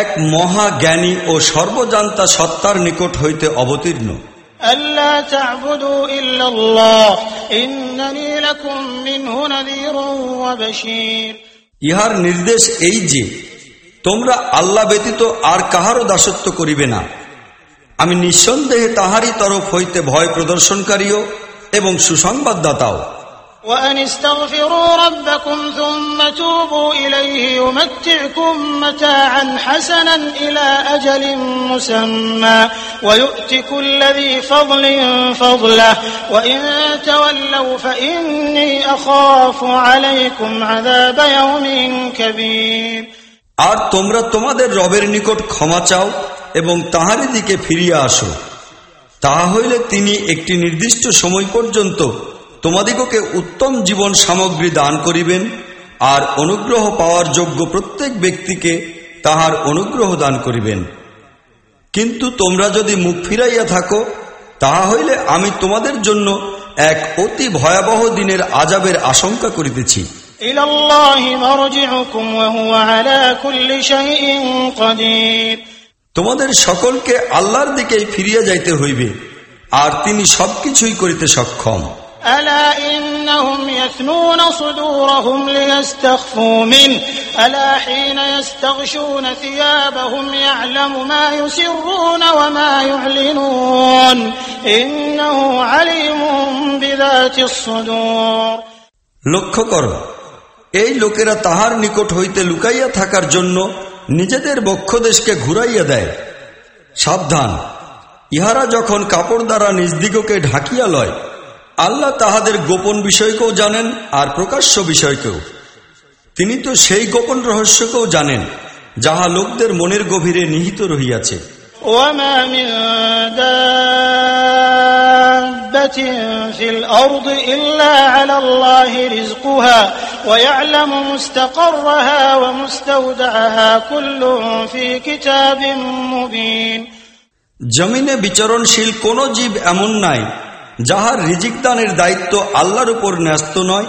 এক মহা জ্ঞানী ও সর্বজান্তা সত্তার নিকট হইতে অবতীর্ণ। ইহার নির্দেশ এই যে তোমরা আল্লাহ ব্যতীত আর কাহারও দাসত্ব করিবে না। আমি নিঃসন্দেহে তাহারই তরফ হইতে ভয় প্রদর্শনকারীও এবং সুসংবাদদাতাও। وأن استغفروا ربكم ثم توبوا إليه يمتعكم متاعا حسنا إلى أجل مسمى ويؤت كل ذي فضل فضله وإن تولوا فإني أخاف عليكم عذاب يوم كبير আর তোমরা তোমাদের রবের নিকট ক্ষমা চাও এবং তাহারই দিকে ফিরিয়া আসো তাহা হইলে তিনি একটি নির্দিষ্ট সময় পর্যন্ত তোমাদিগকে উত্তম জীবন সামগ্রী দান করিবেন আর অনুগ্রহ পাওয়ার যোগ্য প্রত্যেক ব্যক্তিকে তাহার অনুগ্রহ দান করিবেন। কিন্তু তোমরা যদি মুখ ফিরাইয়া থাকো তাহা হইলে আমি তোমাদের জন্য এক অতি ভয়াবহ দিনের আজাবের আশঙ্কা করিতেছি। তোমাদের সকলকে আল্লাহর দিকেই ফিরিয়া যাইতে হইবে আর তিনি সবকিছুই করিতে সক্ষম। ألا إنهم يثنون صدورهم ليستخفوا منه ألا حين يستغشون ثيابهم يعلم ما يسرون وما يعلنون إنه عليم بذات الصدور লক্ষ্য কর এই লোকেরা তাহার নিকট হইতে লুকাইয়া থাকার জন্য নিজেদের বক্ষদেশকে ঘুরাইয়া দেয় সাবধান ইহারা যখন কাপড় দ্বারা নিজ দিগকে ঢাকিয়া লয় আল্লাহ তাহাদের গোপন বিষয়কেও জানেন আর প্রকাশ্য বিষয়কেও। তিনি তো সেই গোপন রহস্যকেও জানেন যাহা লোকদের মনের গভীরে নিহিত রহিয়াছে। জমিনে বিচরণশীল কোন জীব এমন নাই যাহার রিজিক দানের দায়িত্ব আল্লাহর উপর ন্যস্ত নয়,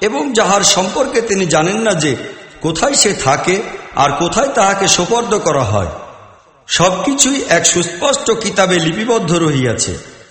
এবং যাহার সম্পর্কে তিনি জানেন না যে কোথায় সে থাকে আর কোথায় তাহাকে সোপর্দ করা হয়। সবকিছুই এক সুস্পষ্ট কিতাবে লিপিবদ্ধ রহিয়াছে।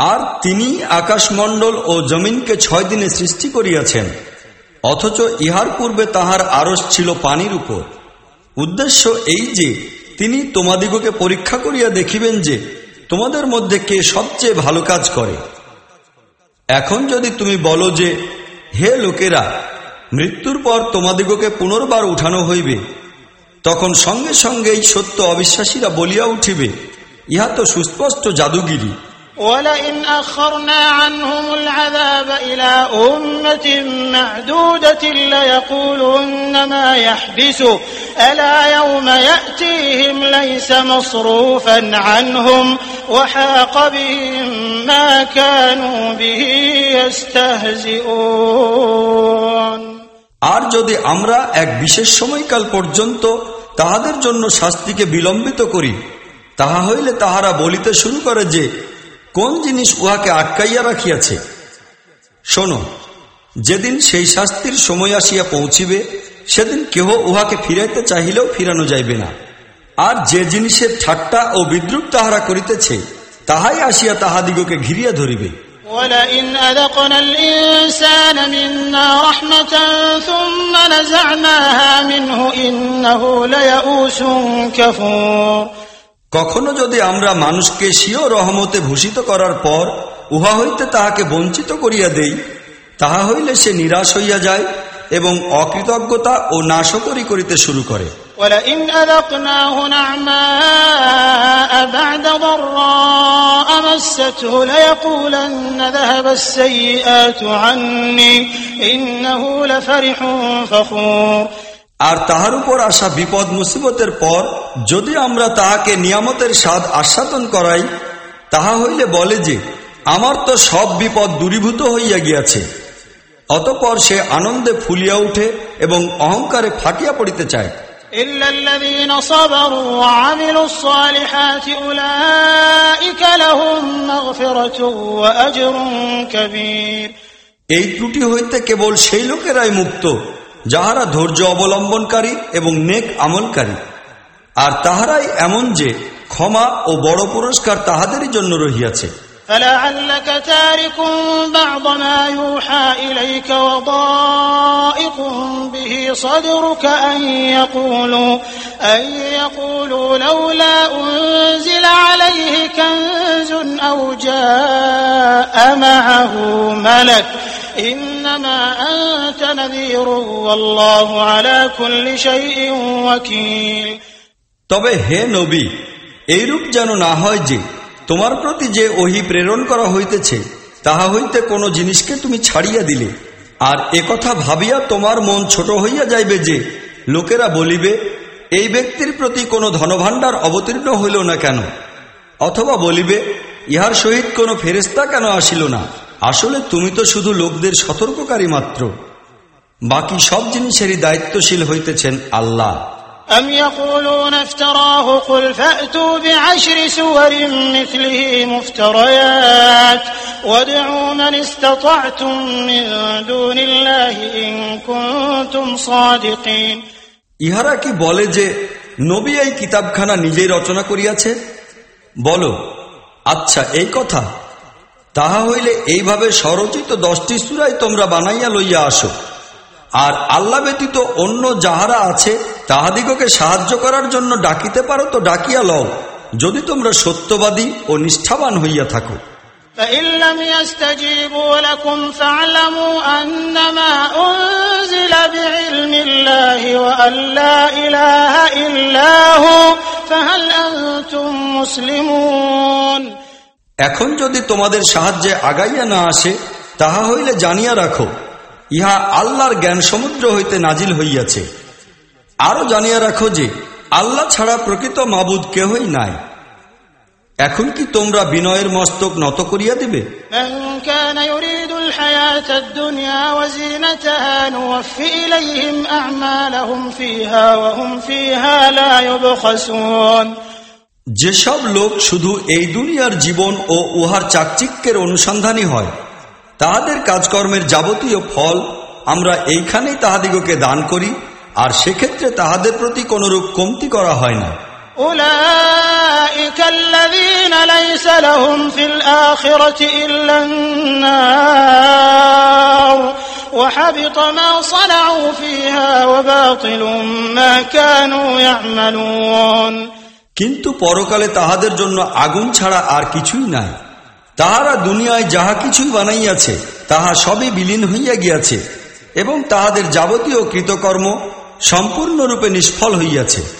আর তিনি আকাশমণ্ডল ও জমিনকে ছয় দিনে সৃষ্টি করিয়াছেন, অথচ ইহার পূর্বে তাহার আরস ছিল পানির উপর। উদ্দেশ্য এই যে, তিনি তোমাদিগকে পরীক্ষা করিয়া দেখিবেন যে, তোমাদের মধ্যে কে সবচেয়ে ভালো কাজ করে। এখন যদি তুমি বলো যে, হে লোকেরা, মৃত্যুর পর তোমাদিগকে পুনর্বার উঠানো হইবে, তখন সঙ্গে সঙ্গেই সত্য অবিশ্বাসীরা বলিয়া উঠিবে, ইহা তো সুস্পষ্ট জাদুগিরি। ولئن أخرنا عنهم العذاب إلى أمة معدودة ليقولن ما يحبسه ألا يوم يأتيهم ليس مصروفا عنهم وحاق بهم ما كانوا به يستهزئون আর যদি আমরা এক বিশেষ সময়কাল পর্যন্ত তাহাদের জন্য শাস্তিকে বিলম্বিত করি তাহা হইলে তাহারা বলিতে শুরু করে যে কোন জিনিস উহাকে আটকাইয়া রাখিয়াছে শোনো যেদিন সেই শাস্তির সময় আসিয়া পৌঁছিবে সেদিন কেহ উহাকে ফিরাইতে চাহিলেও ফিরানো যাইবে না আর যে জিনিসের ঠাট্টা ও বিদ্রুপ তাহারা করিতেছে তাহাই আসিয়া তাহাদিগকে ঘিরিয়া ধরিবে ولئن أذقنا الإنسان منا رحمة ثم نزعناها منه إنه ليئوس كفور কখনো যদি আমরা মানুষকে স্বীয় রহমতে ভূষিত করার পর উহা হইতে তাহাকে বঞ্চিত করিয়া দেই, তাহা হইলে সে নিরাশ হইয়া যায় এবং অকৃতজ্ঞতা ও নাশকরি করিতে শুরু করে। আর তাহার উপর আসা বিপদ মুসিবতের পর যদি আমরা তাহাকে নিয়ামতের স্বাদ আস্বাদন করাই তাহা হইলে বলে যে আমার তো সব বিপদ দূরীভূত হইয়া গিয়াছে। অতপর সে আনন্দে ফুলিয়া উঠে এবং অহংকারে ফাটিয়া পড়িতে চায়। এই ত্রুটি হইতে কেবল সেই লোকেরাই মুক্ত। যাহারা ধৈর্য অবলম্বনকারী এবং নেক আমলকারী আর তাহারাই এমন যে ক্ষমা ও বড় পুরস্কার তাহাদেরই জন্য রহিয়াছে فلعلك تارك بعض ما يوحى إليك وضائق به صدرك أن يقولوا أن يقولوا لولا أنزل عليه كنز أو جاء معه ملك তবে হে নবী, এইরূপ যেন না হয় যে তোমার প্রতি যে ওহি প্রেরণ করা হইতেছে, তাহা হইতে কোনো জিনিসকে তুমি ছাড়িয়া দিলে। আর একথা ভাবিয়া তোমার মন ছোট হইয়া যাইবে যে লোকেরা বলিবে, এই ব্যক্তির প্রতি কোনো ধনভাণ্ডার অবতীর্ণ হইল না কেন? অথবা বলিবে, ইহার সহিত কোনো ফেরেস্তা কেন আসিল না? আসলে তুমি তো শুধু লোকদের সতর্ককারী মাত্র বাকি সব জিনিসেরই দায়িত্বশীল হইতেছেন আল্লাহ أم يقولون افتراه قل فأتوا بعشر سور مثله مفتريات وادعوا من استطعتم من دون الله إن كنتم صادقين ইহারা কি বলে যে নবী এই কিতাবখানা নিজেই রচনা করিয়াছে বলো আচ্ছা এই কথা তাহা হইলে এইভাবে স্বরচিত দশটি সুরাই তোমরা বানাইয়া লইয়া আসো আর আল্লাহ ব্যতীত অন্য যাহারা আছে তাহাদিগকে সাহায্য করার জন্য ডাকিতে পারো তো ডাকিয়া লও যদি তোমরা সত্যবাদী ও নিষ্ঠাবান হইয়া থাকো فإن لم يستجيبوا لكم فاعلموا أنما أنزل بعلم الله وأن لا إله إلا هو فهل أنتم مسلمون এখন যদি তোমাদের সাহায্যে আগাইয়া না আসে, তাহা হইলে জানিয়া রাখো, ইহা আল্লাহর জ্ঞান সমুদ্র হইতে নাজিল হইয়াছে। আরও জানিয়া রাখো যে, আল্লাহ ছাড়া প্রকৃত মাবুদ কেহই নাই। এখন কি তোমরা বিনয়ের মস্তক নত করিয়া দিবে? যেসব লোক শুধু এই দুনিয়ার জীবন ও উহার চাকচিক্যের অনুসন্ধানী হয়, তাহাদের কাজকর্মের যাবতীয় ফল আমরা এইখানেই তাহাদিগকে দান করি, আর সেক্ষেত্রে তাহাদের প্রতি কোনরূপ কমতি করা হয় না। ওলা কিন্তু পরকালে তাহাদের জন্য আগুন ছাড়া আর কিছুই নাই। তাহারা দুনিয়ায় যাহা কিছুই বানাইয়াছে, তাহা সবই বিলীন হইয়া গিয়াছে এবং তাহাদের যাবতীয় কৃতকর্ম সম্পূর্ণরূপে নিষ্ফল হইয়াছে।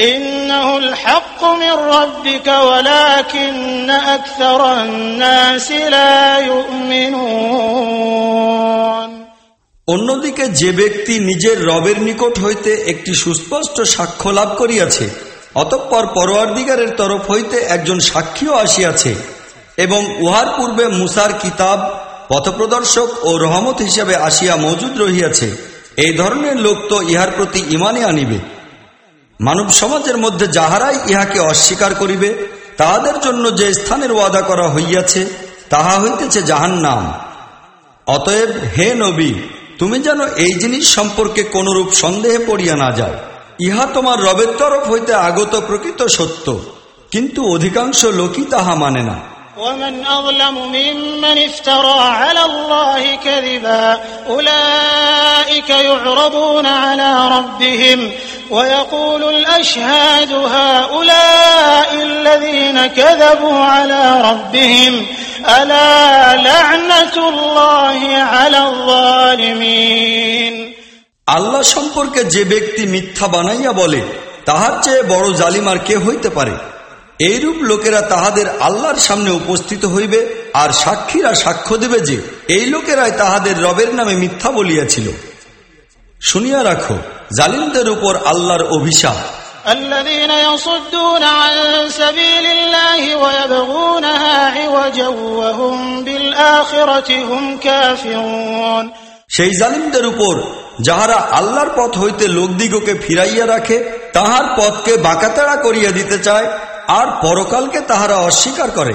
إنه الحق من ربك ولكن أكثر الناس لا يؤمنون অন্যদিকে যে ব্যক্তি নিজের রবের নিকট হইতে একটি সুস্পষ্ট সাক্ষ্য লাভ করিয়াছে অতঃপর পরোয়ারদিগারের তরফ হইতে একজন সাক্ষীও আসিয়াছে এবং উহার পূর্বে মুসার কিতাব পথপ্রদর্শক ও রহমত হিসাবে আসিয়া মজুদ রহিয়াছে এই ধরনের লোক তো ইহার প্রতি ইমানে আনিবে মানব সমাজের মধ্যে যাহারাই ইহাকে অস্বীকার করিবে তাহাদের জন্য যে স্থানের ওয়াদা করা হইয়াছে তাহা হইতেছে জাহান নাম অতএব হে নবী তুমি যেন এই জিনিস সম্পর্কে কোনরূপ সন্দেহে পড়িয়া না যাও ইহা তোমার রবের তরফ হইতে আগত প্রকৃত সত্য কিন্তু অধিকাংশ লোকই তাহা মানে না ومن أظلم ممن افترى على الله كذبا أولئك يعرضون على ربهم ويقول الأشهاد هؤلاء الذين كذبوا على ربهم ألا لعنة الله على الظالمين আল্লাহ সম্পর্কে যে ব্যক্তি মিথ্যা বানাইয়া বলে তাহার চেয়ে বড় জালিমার কে হইতে পারে এইরূপ লোকেরা তাহাদের আল্লাহর সামনে উপস্থিত হইবে আর সাক্ষীরা সাক্ষ্য দেবে যে এই লোকেরাই তাহাদের রবের নামে মিথ্যা বলিয়াছিল শুনিয়া রাখো জালিমদের উপর আল্লাহর অভিশাপ الذين يصدون عن سبيل الله ويبغونها عوجا وهم بالآخرة هم كافرون সেই জালিমদের উপর যাহারা আল্লাহর পথ হইতে লোকদিগকে ফিরাইয়া রাখে তাহার পথকে বাঁকাতেড়া করিয়া দিতে চায় আর পরকালকে তাহারা অস্বীকার করে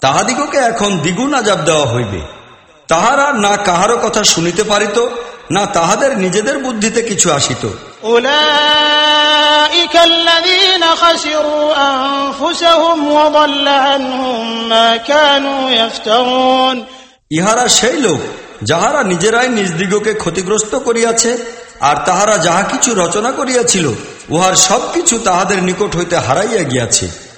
তাহাদিগকে এখন দ্বিগুণ আজাব দেওয়া হইবে। তাহারা না কাহারও কথা শুনিতে পারিত না তাহাদের নিজেদের বুদ্ধিতে কিছু আসিত। ইহারা সেই লোক যাহারা নিজেরাই নিজ দিগকে ক্ষতিগ্রস্ত করিয়াছে আর তাহারা যাহা কিছু রচনা করিয়াছিল উহার সবকিছু তাহাদের নিকট হইতে হারাইয়া গিয়াছে।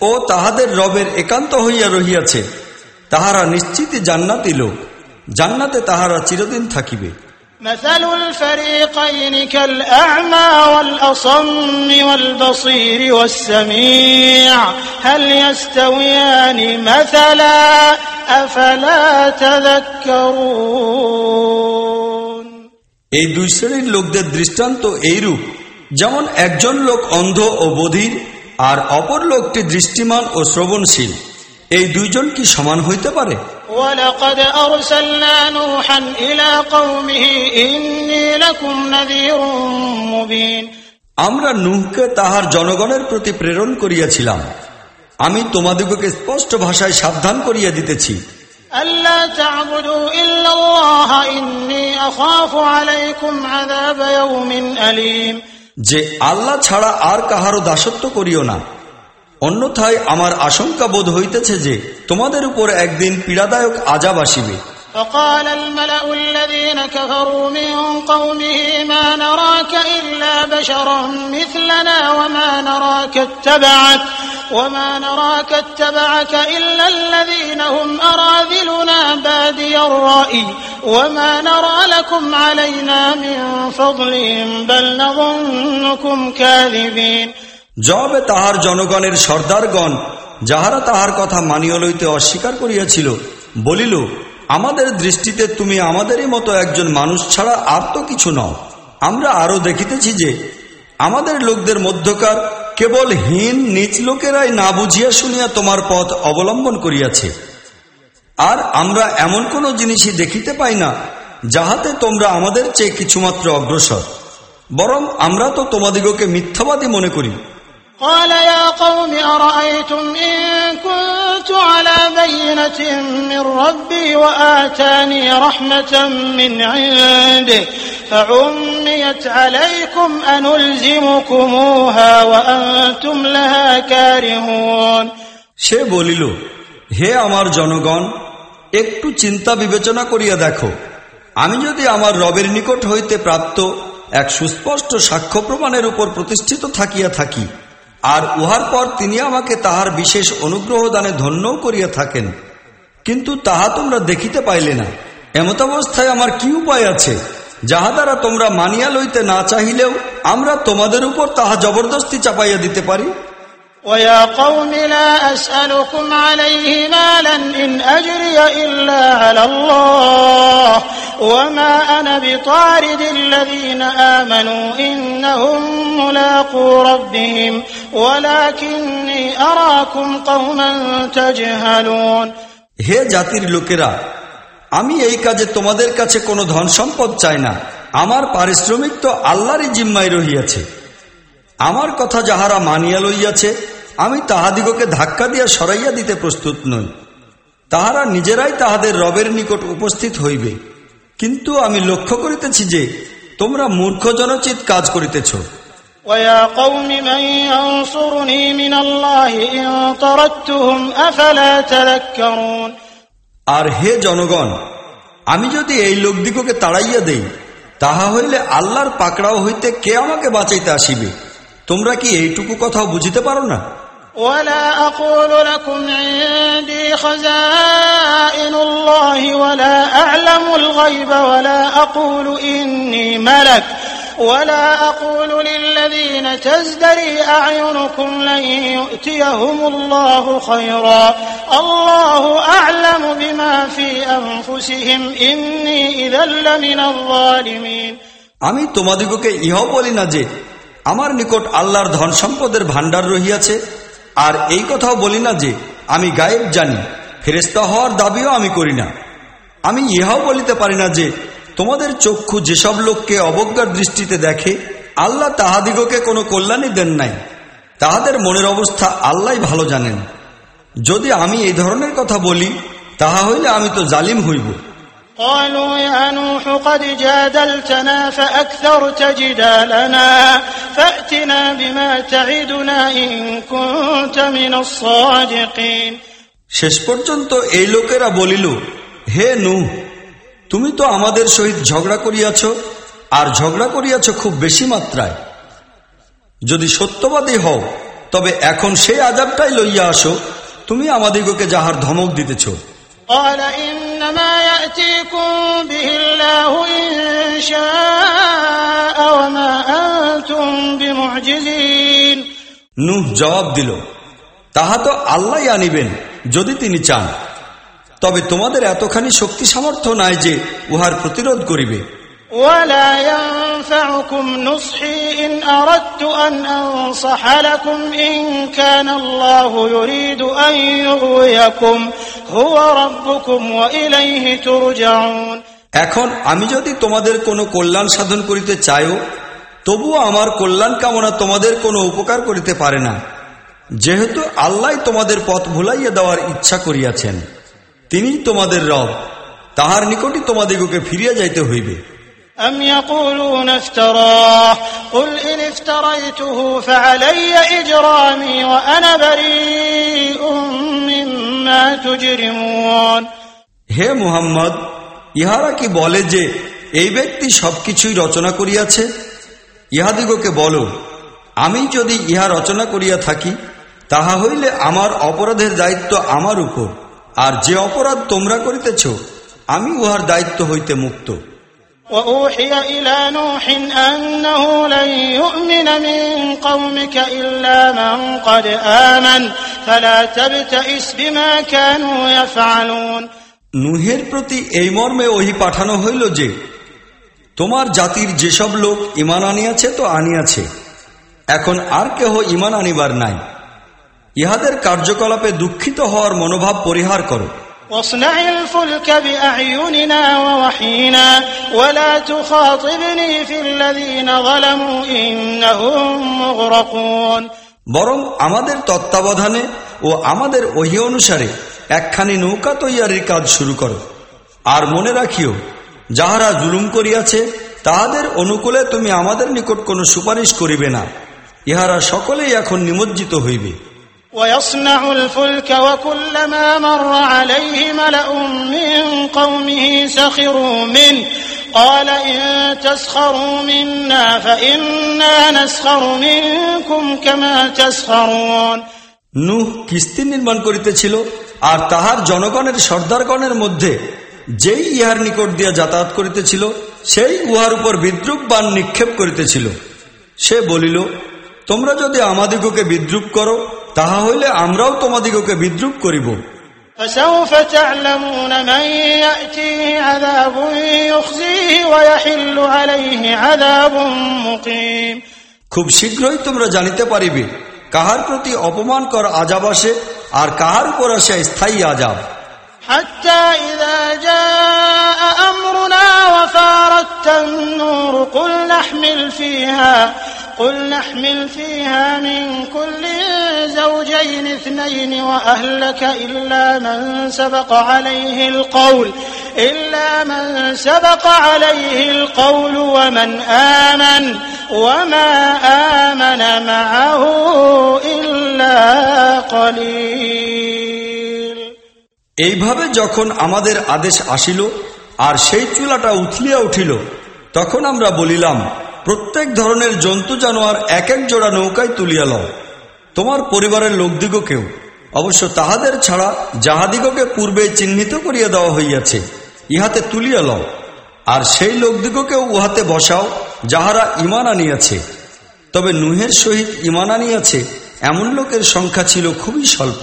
ও তাহাদের রবের একান্ত হইয়া রহিয়াছে তাহারা নিশ্চিত জান্নাতি লোক জান্নাতে তাহারা চিরদিন থাকিবে مثل الفريقين كالأعمى والأصم والبصير والسميع هل يستويان مثلا أفلا تذكرون এই দুই শ্রেণীর লোকদের দৃষ্টান্ত এইরূপ যেমন একজন লোক অন্ধ ও বধির আর অপর লোকটি দৃষ্টিমান ও শ্রবণশীল। এই দুইজন কি সমান হইতে পারে? আমরা নুহকে তাহার জনগণের প্রতি প্রেরণ করিয়াছিলাম। আমি তোমাদিগকে স্পষ্ট ভাষায় সাবধান করিয়া দিতেছি। আল্লাহ تعبدوا إلا الله إني أخاف عليكم عذاب يوم أليم যে আল্লাহ ছাড়া আর কাহারও দাসত্ব করিও না অন্যথায় আমার আশঙ্কা বোধ হইতেছে যে তোমাদের উপর একদিন পীড়াদায়ক আজাব আসিবে فقال الملأ الذين كفروا من قومه ما نراك إلا بشرا مثلنا وما نراك اتبعك وما نراك اتبعك إلا الذين هم أراذلنا بادي الرأي وما نرى لكم علينا من فضل بل نظنكم كاذبين জবে তাহার জনগণের সর্দারগণ যাহারা তাহার কথা মানিয়া লইতে অস্বীকার করিয়াছিল বলিল আমাদের দৃষ্টিতে তুমি আমাদেরই মতো একজন মানুষ ছাড়া আর তো কিছু নও আমরা আরো দেখিতেছি যে আমাদের লোকদের মধ্যকার কেবল হীন নিচ লোকেরাই না বুঝিয়া শুনিয়া তোমার পথ অবলম্বন করিয়াছে আর আমরা এমন কোন জিনিসই দেখিতে পাই না যাহাতে তোমরা আমাদের চেয়ে কিছুমাত্র অগ্রসর বরং আমরা তো তোমাদিগকে মিথ্যাবাদী মনে করি قال يا قوم أرأيتم إن كنت على بينة من ربي وآتاني رحمة من عنده فعميت عليكم أنلزمكموها وأنتم لها كارهون সে বলিল হে আমার জনগণ একটু চিন্তা বিবেচনা করিয়া দেখো আমি যদি আমার রবের নিকট হইতে প্রাপ্ত এক সুস্পষ্ট সাক্ষ্য প্রমাণের উপর প্রতিষ্ঠিত থাকিয়া থাকি আর উহার পর তিনি আমাকে তাহার বিশেষ অনুগ্রহ দানে ধন্যও করিয়া থাকেন। কিন্তু তাহা তোমরা দেখিতে পাইলে না। এমতাবস্থায় আমার কি উপায় আছে? যাহা দ্বারা তোমরা মানিয়া লইতে না চাহিলেও আমরা তোমাদের উপর তাহা জবরদস্তি চাপাইয়া দিতে পারি। ويا قوم لا أسألكم عليه مالا إن أجري إلا على الله وما أنا بطارد الذين آمنوا إنهم ملاقو ربهم ولكني أراكم قوما تجهلون হে জাতির লোকেরা আমি এই কাজে তোমাদের কাছে কোনো ধন সম্পদ চাই না আমার পারিশ্রমিক তো আল্লাহরই জিম্মায় রহিয়াছে আমার কথা যাহারা মানিয়া লইয়াছে আমি তাহাদিগকে ধাক্কা দিয়া সরাইয়া দিতে প্রস্তুত নই। তাহারা নিজেরাই তাহাদের রবের নিকট উপস্থিত হইবে। কিন্তু আমি লক্ষ্য করিতেছি যে তোমরা মূর্খ মূর্খজনচিত কাজ করিতেছ। আর হে জনগণ আমি যদি এই লোকদিগকে তাড়াইয়া দেই তাহা হইলে আল্লাহর পাকড়াও হইতে কে আমাকে বাঁচাইতে আসিবে? তোমরা কি এইটুকু কথাও বুঝিতে পারো না ولا أقول لكم عندي خزائن الله ولا أعلم الغيب ولا أقول إني ملك ولا أقول للذين تزدري أعينكم لن يؤتيهم الله خيرا الله أعلم بما في أنفسهم إني إذا لمن الظالمين আমি তোমাদিগকে ইহাও বলি না যে আমার নিকট আল্লাহর ধন সম্পদের ভাণ্ডার রহিয়াছে, আর এই কথাও বলি না যে আমি গায়েব জানি ফেরেস্তা হওয়ার দাবিও আমি করি না। আমি ইহাও বলিতে পারি না যে তোমাদের চক্ষু যেসব লোককে অবজ্ঞার দৃষ্টিতে দেখে, আল্লাহ তাহাদিগকে কোনো কল্যাণই দেন নাই। তাহাদের মনের অবস্থা আল্লাহ ভালো জানেন। যদি আমি এই ধরনের কথা বলি, তাহা হইলে আমি তো জালিম হইব। قالوا يا نوح قد جادلتنا فأكثرت جدالنا فأتنا بما تعدنا إن كنت من الصادقين শেষ পর্যন্ত এই লোকেরা বলিল হে নু তুমি তো আমাদের সহিত ঝগড়া করিয়াছ আর ঝগড়া করিয়াছ খুব বেশি মাত্রায় যদি সত্যবাদী হও তবে এখন সেই আজাবটাই লইয়া আসো তুমি আমাদিগকে যাহার ধমক দিতেছ قال إنما يأتيكم به الله إن شاء وما أنتم بمعجزين নুহ জবাব দিল তাহা তো আল্লাহ আনিবেন যদি তিনি চান তবে তোমাদের এতখানি শক্তি সামর্থ্য নাই যে উহার প্রতিরোধ করিবে ولا ينفعكم نصحي إن أردت أن أنصح لكم إن كان الله يريد أن يغويكم هو ربكم وإليه ترجعون এখন আমি যদি তোমাদের কোনো কল্যাণ সাধন করিতে চাইও তবুও আমার কল্যাণ কামনা তোমাদের কোনো উপকার করিতে পারে না যেহেতু আল্লাহ তোমাদের পথ ভুলাইয়া দেওয়ার ইচ্ছা করিয়াছেন তিনিই তোমাদের রব তাহার নিকটই তোমাদিগকে ফিরিয়া যাইতে হইবে أم يقولون افتراه قل إن افتريته فعلي إجرامي وأنا بريء مما تجرمون হে মুহাম্মদ ইহারা কি বলে যে এই ব্যক্তি সবকিছুই রচনা করিয়াছে ইহাদিগকে বলো আমি যদি ইহা রচনা করিয়া থাকি তাহা হইলে আমার অপরাধের দায়িত্ব আমার উপর আর যে অপরাধ তোমরা করিতেছ আমি উহার দায়িত্ব হইতে মুক্ত وأوحي إلى نوح أنه لن يؤمن من قومك إلا من قد آمن فلا تبتئس بما كانوا يفعلون নুহের প্রতি এই মর্মে ওহি পাঠানো হইল যে তোমার জাতির যেসব লোক ইমান আনিয়াছে তো আনিয়াছে এখন আর কেহ ইমান আনিবার নাই ইহাদের কার্যকলাপে দুঃখিত হওয়ার মনোভাব পরিহার করো واصنع الفلك بأعيننا ووحينا ولا تخاطبني في الذين ظلموا إنهم مغرقون বরং আমাদের তত্ত্বাবধানে ও আমাদের ওহি অনুসারে একখানি নৌকা তৈয়ারির কাজ শুরু করো আর মনে রাখিও যাহারা জুলুম করিয়াছে তাহাদের অনুকূলে তুমি আমাদের নিকট কোনো সুপারিশ করিবে না ইহারা সকলেই এখন নিমজ্জিত হইবে ويصنع الفلك وكلما مر عليه ملأ من قومه سخروا منه قال إن تسخروا منا فإنا نسخر منكم كما تسخرون নুহ কিস্তি নির্মাণ করিতেছিল আর তাহার জনগণের সর্দারগণের মধ্যে যেই ইহার নিকট দিয়া যাতায়াত করিতেছিল সেই উহার উপর বিদ্রুপ বান নিক্ষেপ করিতেছিল সে বলিল তোমরা যদি আমাদিগকে বিদ্রুপ করো তাহা হইলে আমরাও তোমাদিগকে বিদ্রুপ করিব فسوف تعلمون من يأتيه عذاب يخزيه ويحل عليه عذاب مقيم খুব শীঘ্রই তোমরা জানিতে পারিবে কাহার প্রতি অপমান কর আজাব আসে আর কাহার উপর আসে স্থায়ী আজাব حتى إذا جاء أمرنا وفارت النور قل نحمل فيها قل نحمل فيها من كل زوجين اثنين وأهلك إلا من سبق عليه القول إلا من سبق عليه القول ومن آمن وما آمن معه إلا قليل এইভাবে যখন আমাদের আদেশ আসিল আর সেই চুলাটা উথলিয়া উঠিল তখন আমরা বলিলাম প্রত্যেক ধরনের জন্তু জানোয়ার এক এক জোড়া নৌকায় তুলিয়া লও তোমার পরিবারের লোকদিগকেও অবশ্য তাহাদের ছাড়া যাহাদিগকে পূর্বে চিহ্নিত করিয়া দেওয়া হইয়াছে ইহাতে তুলিয়া লও আর সেই লোকদিগকেও উহাতে বসাও যাহারা ইমান আনিয়াছে তবে নুহের সহিত ইমান আনিয়াছে এমন লোকের সংখ্যা ছিল খুবই স্বল্প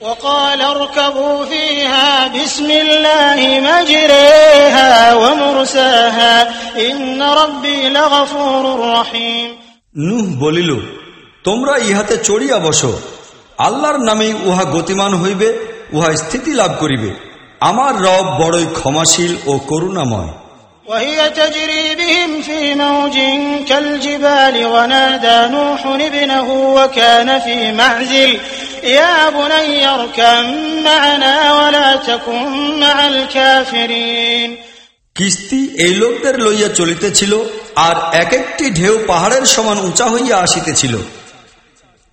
وقال اركبوا فيها بسم الله مجريها ومرساها إن ربي لغفور رحيم নুহ বলিল তোমরা ইহাতে চড়িয়া বসো আল্লাহর নামেই উহা গতিমান হইবে উহা স্থিতি লাভ করিবে আমার রব বড়ই ক্ষমাশীল ও করুণাময় وهي تجري بهم في موج كالجبال ونادى نوح ابنه وكان في معزل يا بني اركب معنا ولا تكن مع الكافرين কিস্তি এই লোকদের লইয়া চলিতেছিল আর এক একটি ঢেউ পাহাড়ের সমান উঁচা হইয়া আসিতেছিল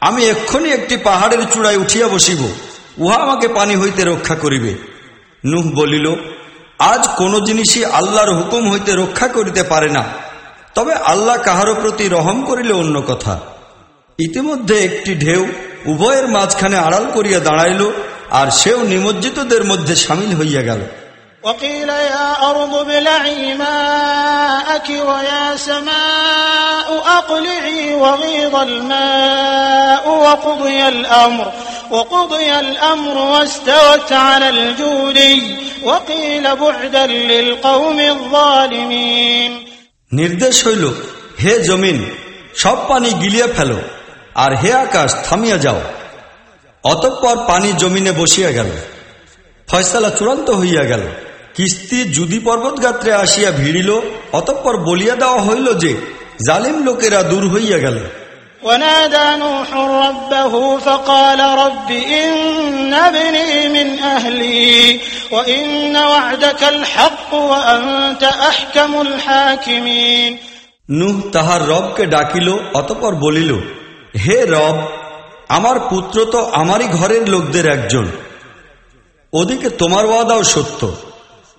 আমি এক্ষুনি একটি পাহাড়ের চূড়ায় উঠিয়া বসিব। উহা আমাকে পানি হইতে রক্ষা করিবে। নুহ বলিল, আজ কোন জিনিসই আল্লাহর হুকুম হইতে রক্ষা করিতে পারে না। তবে আল্লাহ কাহারও প্রতি রহম করিলে অন্য কথা। ইতিমধ্যে একটি ঢেউ উভয়ের মাঝখানে আড়াল করিয়া দাঁড়াইল, আর সেও নিমজ্জিতদের মধ্যে সামিল হইয়া গেল। وقيل يا أرض ابلعي ماءك ويا سماء أقلعي وغيض الماء وقضي الأمر وقضي الأمر واستوت على الجودي وقيل بعدا للقوم الظالمين নির্দেশ হইল হে জমিন সব পানি গিলিয়ে ফেলো আর হে আকাশ থামিয়া যাও অতঃপর পানি জমিনে বসিয়া গেল ফয়সালা চূড়ান্ত হইয়া গেল কিস্তি যুদি পর্বত গাত্রে আসিয়া ভিড়িল অতঃপর বলিয়া দেওয়া হইল যে জালিম লোকেরা দূর হইয়া গেল ونادى نوح ربه فقال رب إن ابني من أهلي وإن وعدك الحق وأنت أحكم الحاكمين নুহ তাহার রবকে ডাকিল অতপর বলিল হে রব আমার পুত্র তো আমারই ঘরের লোকদের একজন ওদিকে তোমার ওয়াদাও সত্য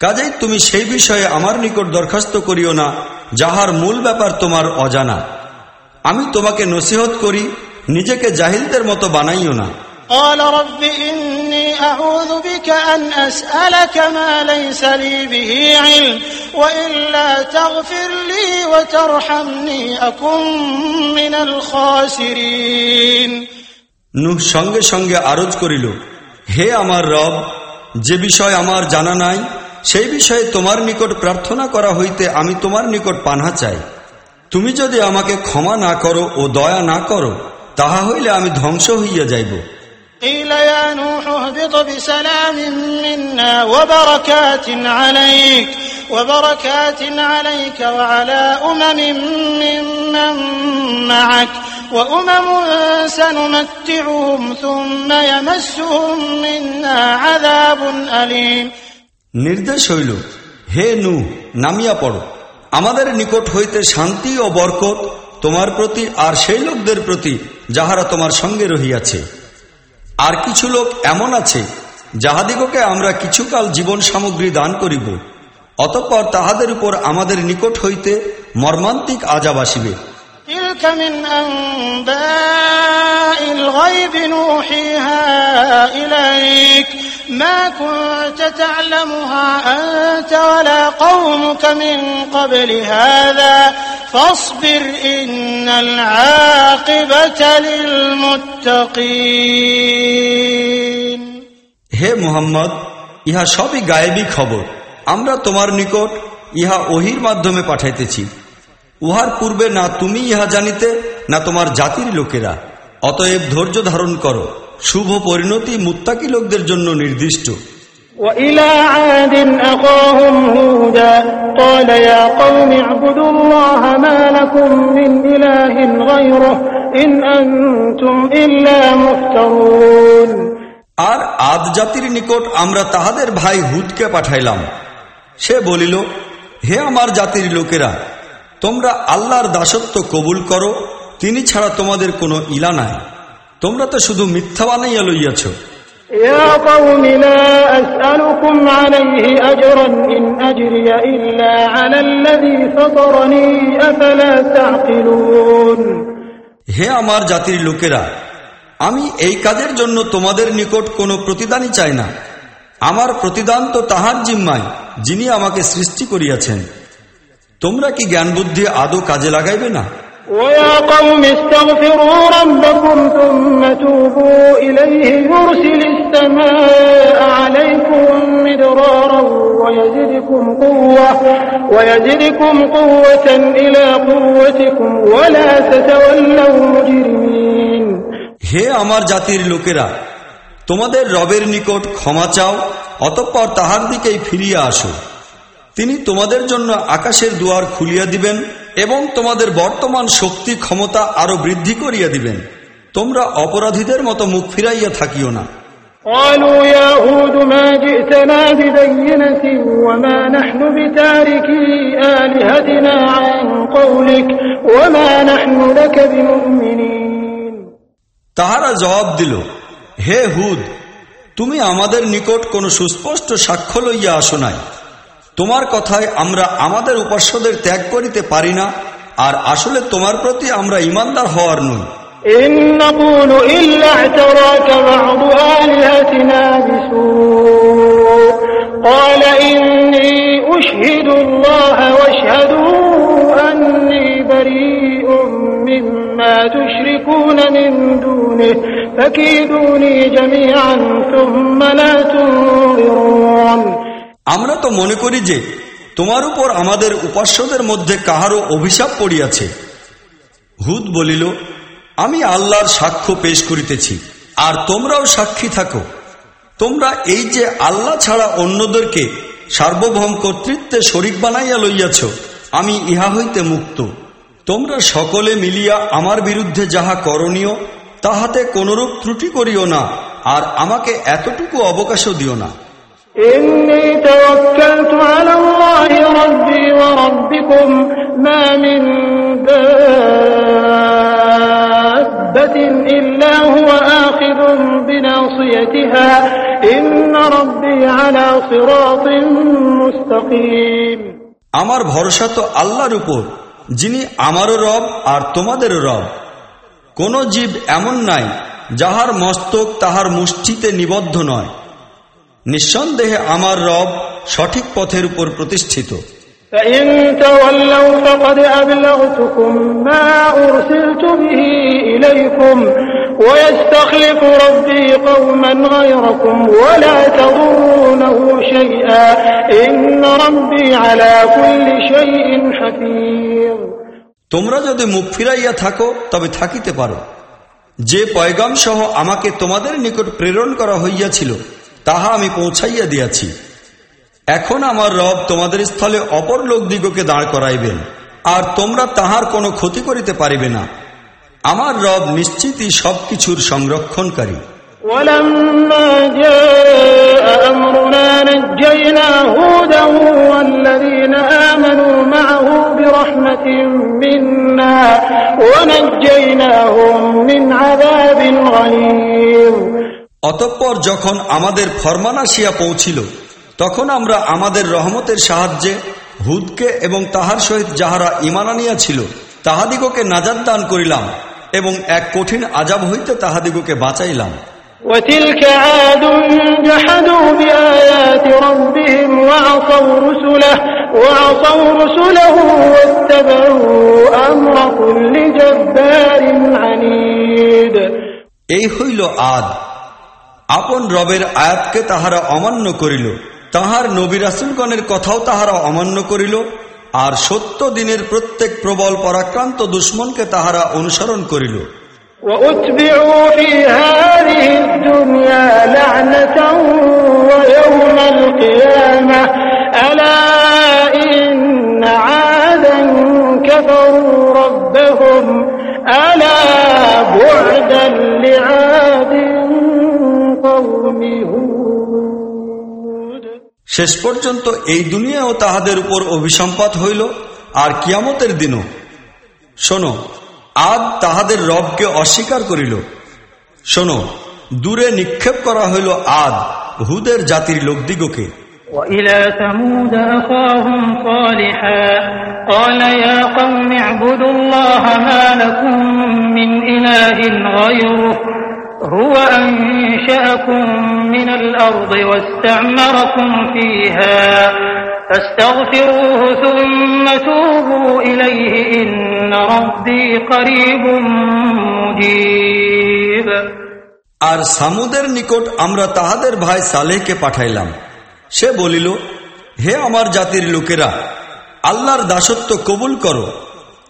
কাজেই তুমি সেই বিষয়ে আমার নিকট দরখাস্ত করিও না যাহার মূল ব্যাপার তোমার অজানা আমি তোমাকে নসিহত করি নিজেকে জাহিলদের মতো বানাইও না قال رب إني أعوذ بك أن أسألك ما ليس لي به علم وإلا تغفر لي وترحمني أكن من الخاسرين নুহ সঙ্গে সঙ্গে আরজ করিল হে আমার রব যে বিষয় আমার জানা নাই সেই বিষয়ে তোমার নিকট প্রার্থনা করা হইতে আমি তোমার নিকট পানা চাই তুমি যদি আমাকে ক্ষমা না করো ও দয়া না করো তাহা হইলে আমি ধ্বংস হইয়া যাইব قيل يا نوح اهبط بسلام منا وبركات عليك وبركات عليك وعلى أمم ممن معك وأمم سنمتعهم ثم يمسهم منا عذاب أليم নির্দেশ হইল, হে নু নামিয়া পড়ো। আমাদের নিকট হইতে শান্তি ও বরকত তোমার প্রতি আর সেই লোকদের প্রতি যাহারা তোমার সঙ্গে রহিয়াছে। আর কিছু লোক এমন আছে, যাহাদিগকে আমরা কিছুকাল জীবন সামগ্রী দান করিব, অতঃপর তাহাদের উপর আমাদের নিকট হইতে মর্মান্তিক আজাব আসিবে। ইলকা من أنباء الغيب نوحيها إليك ما كنت تعلمها أنت ولا قومك من قبل هذا فاصبر إن العاقبة للمتقين হে মুহাম্মদ ইহা সবই গায়েবী খবর আমরা তোমার নিকট ইহা ওহির মাধ্যমে পাঠাইতেছি উহার পূর্বে না তুমি ইহা জানিতে না তোমার জাতির লোকেরা অতএব ধৈর্য ধারণ করো শুভ পরিণতি মুত্তাকি লোকদের জন্য নির্দিষ্ট وإلى عاد أخاهم هودا قال يا قوم اعبدوا الله ما لكم من إله غيره إن أنتم إلا مفترون আর আদ জাতির নিকট আমরা তাহাদের ভাই হুদকে পাঠাইলাম সে বলিল হে আমার জাতির লোকেরা তোমরা আল্লাহর দাসত্ব কবুল করো তিনি ছাড়া তোমাদের কোনো ইলা নাই তোমরা তো শুধু মিথ্যা বানাইয়া লইয়াছ। হে আমার জাতির লোকেরা আমি এই কাজের জন্য তোমাদের নিকট কোনো প্রতিদানই চাই না। আমার প্রতিদান তো তাহার জিম্মায় যিনি আমাকে সৃষ্টি করিয়াছেন। তোমরা কি জ্ঞান বুদ্ধি আদৌ কাজে লাগাইবে না? ويا قوم استغفروا ربكم ثم توبوا إليه يرسل السماء عليكم مدرارا ويزدكم قوة ويزدكم قوة إلى قوتكم ولا تتولوا مجرمين হে আমার জাতির লোকেরা তোমাদের রবের নিকট ক্ষমা চাও অতঃপর তাহার দিকেই ফিরিয়া আসো তিনি তোমাদের জন্য আকাশের দুয়ার খুলিয়া দিবেন এবং তোমাদের বর্তমান শক্তি ক্ষমতা আরো বৃদ্ধি করিয়া দিবেন তোমরা অপরাধীদের মতো মুখ ফিরাইয়া থাকিও না قالوا يا هود ما جئتنا ببينة وما نحن بتاركي آلهتنا عن قولك وما نحن لك بمؤمنين তাহারা জবাব দিল হে হুদ তুমি আমাদের নিকট কোনো সুস্পষ্ট সাক্ষ্য লইয়া আসো নাই তোমার কথায় আমরা আমাদের উপাস্যদের ত্যাগ করিতে পারি না, আর আসলে তোমার প্রতি আমরা ইমানদার হওয়ার নই। তুশ্রিকুন জমিয়ান তুম আমরা তো মনে করি যে তোমার উপর আমাদের উপাস্যদের মধ্যে কাহারও অভিশাপ পড়িয়াছে। হুদ বলিল, আমি আল্লাহর সাক্ষ্য পেশ করিতেছি, আর তোমরাও সাক্ষী থাকো। তোমরা এই যে আল্লাহ ছাড়া অন্যদেরকে সার্বভৌম কর্তৃত্বে শরিক বানাইয়া লইয়াছ, আমি ইহা হইতে মুক্ত। তোমরা সকলে মিলিয়া আমার বিরুদ্ধে যাহা করণীয়, তাহাতে কোনরূপ ত্রুটি করিও না, আর আমাকে এতটুকু অবকাশও দিও না। إني توكلت على الله ربي وربكم ما من دابة إلا هو آخذ بناصيتها إن ربي على صراط مستقيم আমার ভরসা তো আল্লাহর উপর যিনি আমারও রব আর তোমাদেরও রব কোন জীব এমন নাই যাহার মস্তক তাহার মুষ্টিতে নিবদ্ধ নয় নিঃসন্দেহে আমার রব সঠিক পথের উপর প্রতিষ্ঠিত فإن تولوا فقد أبلغتكم ما أرسلت به إليكم ويستخلف ربي قوما غيركم ولا تضرونه شيئا إن ربي على كل شيء حفيظ তোমরা যদি মুখ ফিরাইয়া থাকো তবে থাকিতে পারো যে পয়গাম সহ আমাকে তোমাদের নিকট প্রেরণ করা হইয়াছিল তাহা আমি পৌঁছাইয়া দিয়াছি এখন আমার রব তোমাদের স্থলে অপর লোকদিগকে দাঁড় করাইবেন আর তোমরা তাহার কোনো ক্ষতি করিতে পারিবে না আমার রব নিশ্চিতই সবকিছুর সংরক্ষণকারী ولما جاء أمرنا نجينا هودا والذين آمنوا معه برحمة منا ونجيناهم من عذاب غليظ অতঃপর যখন আমাদের ফরমান আসিয়া পৌঁছিল তখন আমরা আমাদের রহমতের সাহায্যে হুদকে এবং তাহার সহিত যাহারা ইমানানিয়া ছিল তাহাদিগকে নাজাদ দান করিলাম এবং এক কঠিন আজাব হইতে তাহাদিগকে বাঁচাইলাম وتلك عاد جحدوا بآيات ربهم وعصوا رسله وعصوا رسله واتبعوا أمر كل جبار عنيد এই হইল আদ আপন রবের আয়াতকে তাহারা অমান্য করিল তাহার নবী রাসুলগণের কথাও তাহারা অমান্য করিল আর সত্য দিনের প্রত্যেক প্রবল পরাক্রান্ত দুশ্মনকে তাহারা অনুসরণ করিল وأتبعوا في هذه الدنيا لعنة ويوم القيامة ألا إن عادا كفروا ربهم ألا بعدا لعاد قوم هود শেষ পর্যন্ত এই দুনিয়াও তাহাদের উপর অভিসম্পাত হইল আর কিয়ামতের দিনও শোনো আদ তাহাদের রবকে অস্বীকার করিল শোনো দূরে নিক্ষেপ করা হইল আদ হুদের জাতির লোকদিগকে وإلى ثمود أخاهم صالحا قال يا قوم اعبدوا الله ما لكم من إله غيره هو أنشأكم من الأرض واستعمركم فيها فاستغفروه ثم توبوا إليه إن ربي قريب مجيب আর সামুদের নিকট আমরা তাহাদের ভাই সালেহকে পাঠাইলাম সে বলিল হে আমার জাতির লোকেরা আল্লাহর দাসত্ব কবুল করো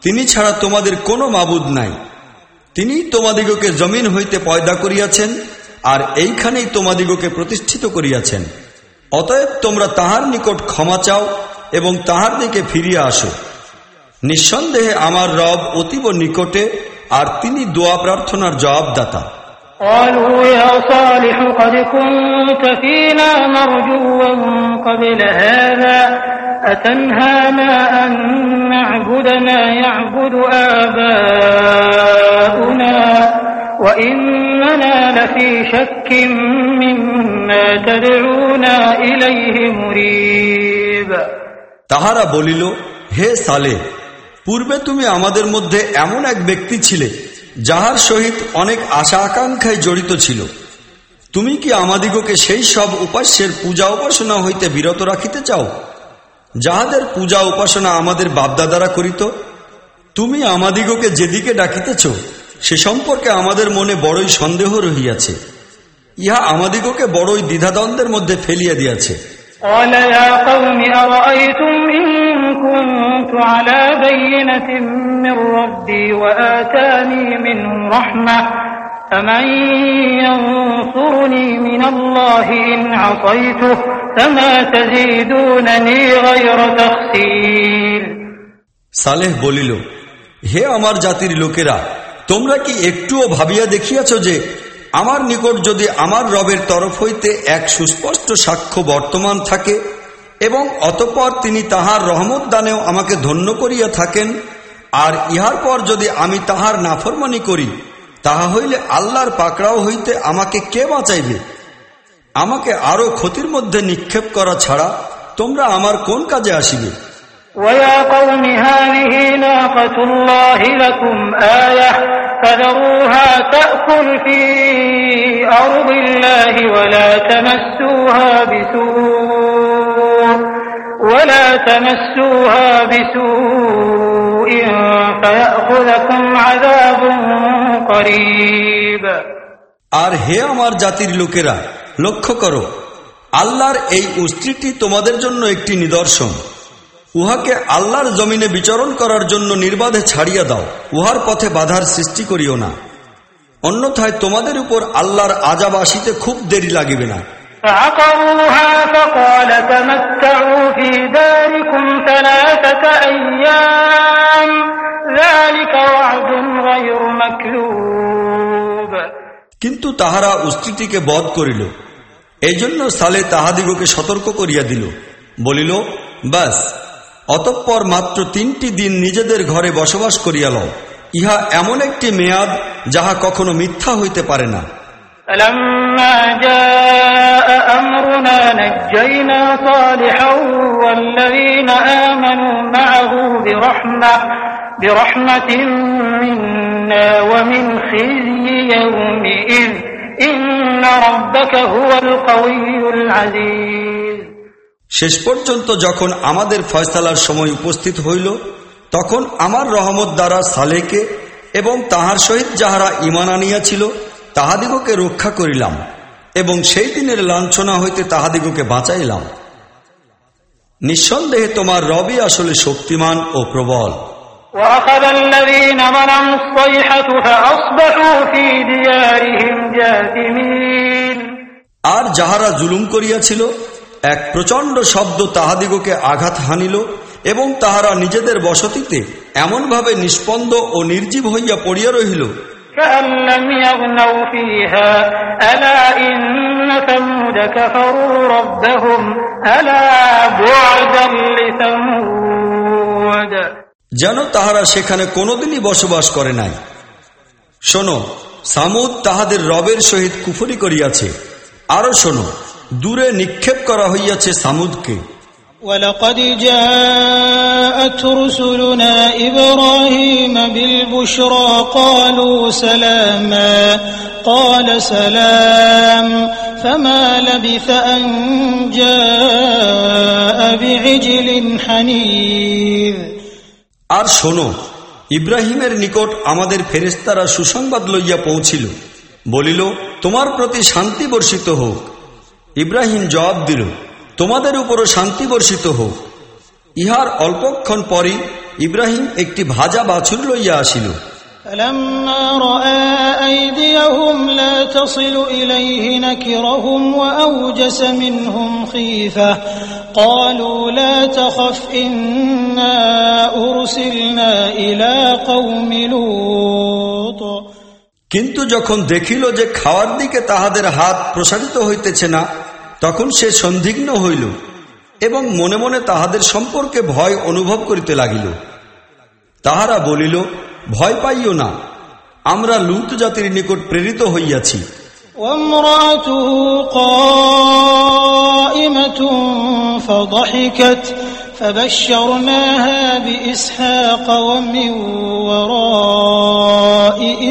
তিনি ছাড়া তোমাদের কোনো মাবুদ নাই তিনি তোমাদিগকে জমিন হইতে পয়দা করিয়াছেন আর এইখানেই তোমাদিগকে প্রতিষ্ঠিত করিয়াছেন অতএব তোমরা তাহার নিকট ক্ষমা চাও এবং তাহার দিকে ফিরিয়া আসো নিঃসন্দেহে আমার রব অতীব নিকটে আর তিনি দোয়া প্রার্থনার জবাবদাতা قالوا يا صالح قد كنت فينا مرجوا قبل هذا أتنهانا أن نعبد ما يعبد آباؤنا وإننا لفي شك مما تدعونا إليه مريب তাহারা বলিল হে সালে পূর্বে তুমি আমাদের মধ্যে এমন এক ব্যক্তি ছিলে যাহার সহিত অনেক আশা আকাঙ্ক্ষায় জড়িত ছিল তুমি কি আমাদিগকে সেই সব উপাস্যের পূজা উপাসনা হইতে বিরত রাখিতে চাও যাহাদের পূজা উপাসনা আমাদের বাপদাদারা করিত তুমি আমাদিগকে যেদিকে ডাকিতেছ সে সম্পর্কে আমাদের মনে বড়ই সন্দেহ রহিয়াছে ইহা আমাদিগকে বড়ই দ্বিধাদ্বন্দ্বের মধ্যে ফেলিয়া দিয়াছে قال يا قوم أرأيتم إن كنت على بينة من ربي وآتاني منه رحمة فمن ينصرني من الله إن عصيته فما تزيدونني غير تخسير সালেহ বলিল হে আমার জাতির লোকেরা তোমরা কি একটুও ভাবিয়া দেখিয়াছ যে আমার নিকট যদি আমার রবের তরফ হইতে এক সুস্পষ্ট সাক্ষ্য বর্তমান থাকে এবং অতপর তিনি তাহার রহমত দানেও আমাকে ধন্য করিয়া থাকেন আর ইহার পর যদি আমি তাহার নাফরমানি করি তাহা হইলে আল্লাহর পাকড়াও হইতে আমাকে কে বাঁচাইবে আমাকে আরো ক্ষতির মধ্যে নিক্ষেপ করা ছাড়া তোমরা আমার কোন কাজে আসিবে ويا قوم هذه ناقة الله لكم آية فذروها تأكل في أرض الله ولا تمسوها بسوء ولا تمسوها بسوء فيأخذكم عذاب قريب আর হে আমার জাতির লোকেরা লক্ষ্য করো আল্লাহর এই উস্ত্রিটি তোমাদের জন্য একটি নিদর্শন উহাকে আল্লাহর জমিনে বিচরণ করার জন্য নির্বাধে ছাড়িয়া দাও উহার পথে বাধার সৃষ্টি করিও না অন্যথায় তোমাদের উপর আল্লাহর আজাব আসিতে খুব দেরি লাগিবে না فعقروها فقال تمتعوا في داركم ثلاثة أيام ذلك وعد غير مكذوب কিন্তু তাহারা উস্ত্রিটিকে বধ করিল এই জন্য সালে তাহাদিগকে সতর্ক করিয়া দিল বলিল বাস অতঃপর মাত্র তিনটি দিন নিজেদের ঘরে বসবাস করিয়া লও ইহা এমন একটি মেয়াদ যাহা কখনো মিথ্যা হইতে পারে না فلما جاء أمرنا نجينا صالحا والذين آمنوا معه برحمة برحمة منا ومن خزي يومئذ إن ربك هو القوي العزيز শেষ পর্যন্ত যখন আমাদের ফয়সালার সময় উপস্থিত হইল তখন আমার রহমত দ্বারা সালেকে এবং তাহার সহিত যাহারা ইমান আনিয়াছিল তাহাদিগকে রক্ষা করিলাম এবং সেই দিনের লাঞ্ছনা হইতে তাহাদিগকে বাঁচাইলাম। নিঃসন্দেহে তোমার রবি আসলে শক্তিমান ও প্রবল। আর যাহারা জুলুম করিয়াছিল এক প্রচণ্ড শব্দ তাহাদিগকে আঘাত হানিল এবং তাহারা নিজেদের বসতিতে এমনভাবে নিষ্পন্দ ও নির্জীব হইয়া পড়িয়া রহিল كأن لم يغنوا فيها ألا إن ثمود كفروا ربهم ألا بعدا لثمود যেন তাহারা সেখানে কোনোদিনই বসবাস করে নাই শোনো সামুদ তাহাদের রবের সহিত কুফরি করিয়াছে আরো শোনো দূরে নিক্ষেপ করা হইয়াছে সামুদকে ولقد جاءت رسلنا إبراهيم بالبشرى قالوا سلاما قال سلام فما لبث أن جاء بعجل حنيذ আর শোনো ইব্রাহিমের নিকট আমাদের ফেরেস্তারা সুসংবাদ লইয়া পৌঁছিল বলিল তোমার প্রতি শান্তি বর্ষিত হোক ইব্রাহিম জবাব দিল তোমাদের উপরও শান্তি বর্ষিত হোক ইহার অল্পক্ষণ পরই ইব্রাহিম একটি ভাজা বাছুর লইয়া আসিল فلما رأى أيديهم لا تصل إليه نكرهم وأوجس منهم خيفة قالوا لا تخف إنا أرسلنا إلى قوم لوط কিন্তু যখন দেখিল যে খাওয়ার দিকে তাহাদের হাত প্রসারিত হইতেছে না তখন সে সন্দিগ্ন হইল এবং মনে মনে তাহাদের সম্পর্কে ভয় অনুভব করিতে লাগিল। তাহারা বলিল, ভয় পাইও না, আমরা লুত জাতির নিকট প্রেরিত হইয়াছি।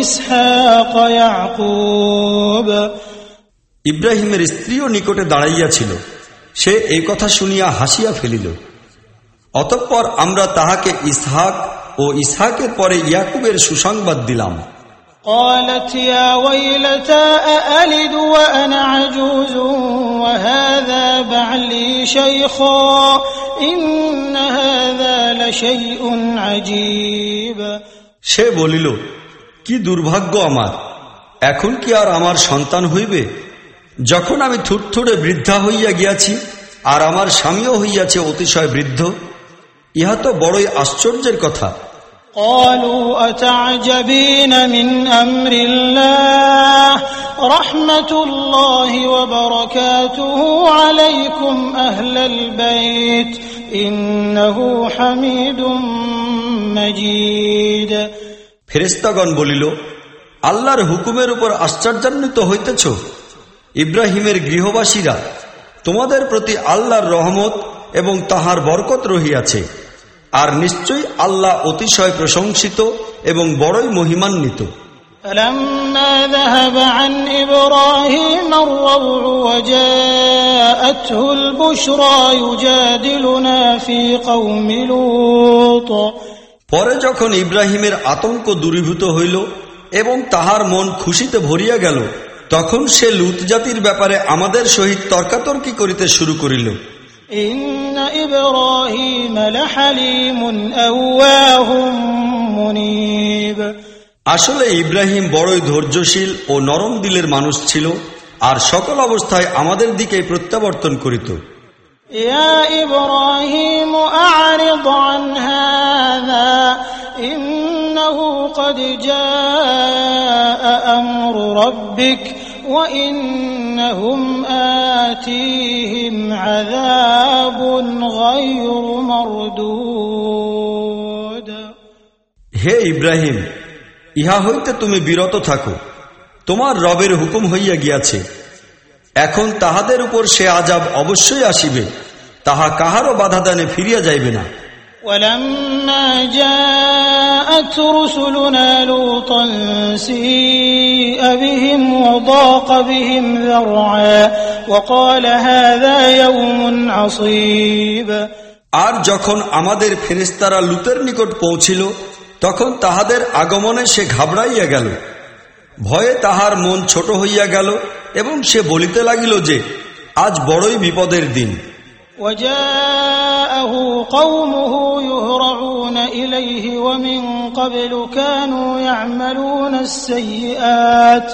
ইসহাক ইব্রাহিমের স্ত্রীও নিকটে দাঁড়াইয়াছিল সে এই কথা শুনিয়া হাসিয়া ফেলিল অতঃপর আমরা তাহাকে ইসহাক ও ইসহাকের পরে ইয়াকুবের সুসংবাদ দিলাম قالت يا ويلتى أألد وأنا عجوز وهذا بعلي شيخا إن هذا لشيء عجيب সে বলিল কি দুর্ভাগ্য আমার এখন কি আর আমার সন্তান হইবে যখন আমি থুরথুরে বৃদ্ধা হইয়া গিয়াছি আর আমার স্বামীও হইয়াছে অতিশয় বৃদ্ধ ইহা তো বড়ই আশ্চর্যের কথা قالوا أتعجبين من أمر الله رحمة الله وبركاته عليكم أهل البيت إنه حميد مجيد ফেরেস্তাগণ বলিল আল্লাহর হুকুমের উপর আশ্চর্যান্বিত হইতেছ ইব্রাহিমের গৃহবাসীরা তোমাদের প্রতি আল্লাহর রহমত এবং তাহার বরকত রহিয়াছে আর নিশ্চয়ই আল্লাহ অতিশয় প্রশংসিত এবং বড়ই মহিমান্বিত فلما ذهب عن إبراهيم الروع وجاءته البشرى يجادلنا في قوم لوط পরে যখন ইব্রাহিমের আতঙ্ক দূরীভূত হইল এবং তাহার মন খুশিতে ভরিয়া গেল তখন সে লুত জাতির ব্যাপারে আমাদের সহিত তর্কাতর্কি করিতে শুরু করিল। আসলে ইব্রাহিম বড়ই ধৈর্যশীল ও নরম দিলের মানুষ ছিল আর সকল অবস্থায় আমাদের দিকে প্রত্যাবর্তন করিত। ইব্রাহিম إنه قد جاء أمر ربك وإنهم آتيهم عذاب غير مردود হে ইব্রাহিম ইহা হইতে তুমি বিরত থাকো তোমার রবের হুকুম হইয়া গিয়াছে এখন তাহাদের উপর সে আজাব অবশ্যই আসিবে তাহা কাহারও বাধাদানে ফিরিয়া যাইবে না ولما جاءت رسلنا لوطا سيء بهم وضاق بهم ذرعا وقال هذا يوم عصيب আর যখন আমাদের ফেরেস্তারা লুতের নিকট পৌঁছিল তখন তাহাদের আগমনে সে ঘাবড়াইয়া গেল ভয়ে তাহার মন ছোট হইয়া গেল এবং সে বলিতে লাগিল যে আজ বড়ই বিপদের দিন وجاءه قومه يهرعون إليه ومن قبل كانوا يعملون السيئات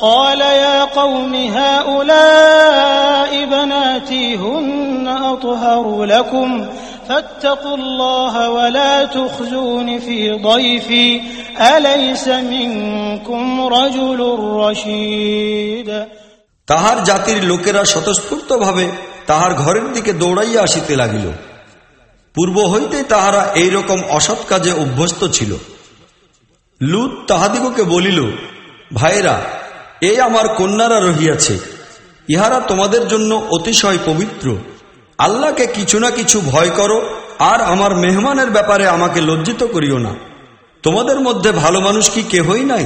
قال يا قوم هؤلاء بناتي هن أطهر لكم فاتقوا الله ولا تخزون في ضيفي أليس منكم رجل رشيد তাহার জাতির লোকেরা স্বতঃস্ফূর্তভাবে তাহার ঘরের দিকে দৌড়াইয়া আসিতে লাগিল পূর্ব হইতে তাহারা এই রকম অসৎ কাজে অভ্যস্ত ছিল। লুত তাহাদিগকে বলিল ভাইরা এই আমার কন্যারা রহিয়াছে। ইহারা তোমাদের জন্য অতিশয় পবিত্র। আল্লাহকে কিছু না কিছু ভয় করো, আর আমার মেহমানের ব্যাপারে আমাকে লজ্জিত করিও না। তোমাদের মধ্যে ভালো মানুষ কি কেহই নাই?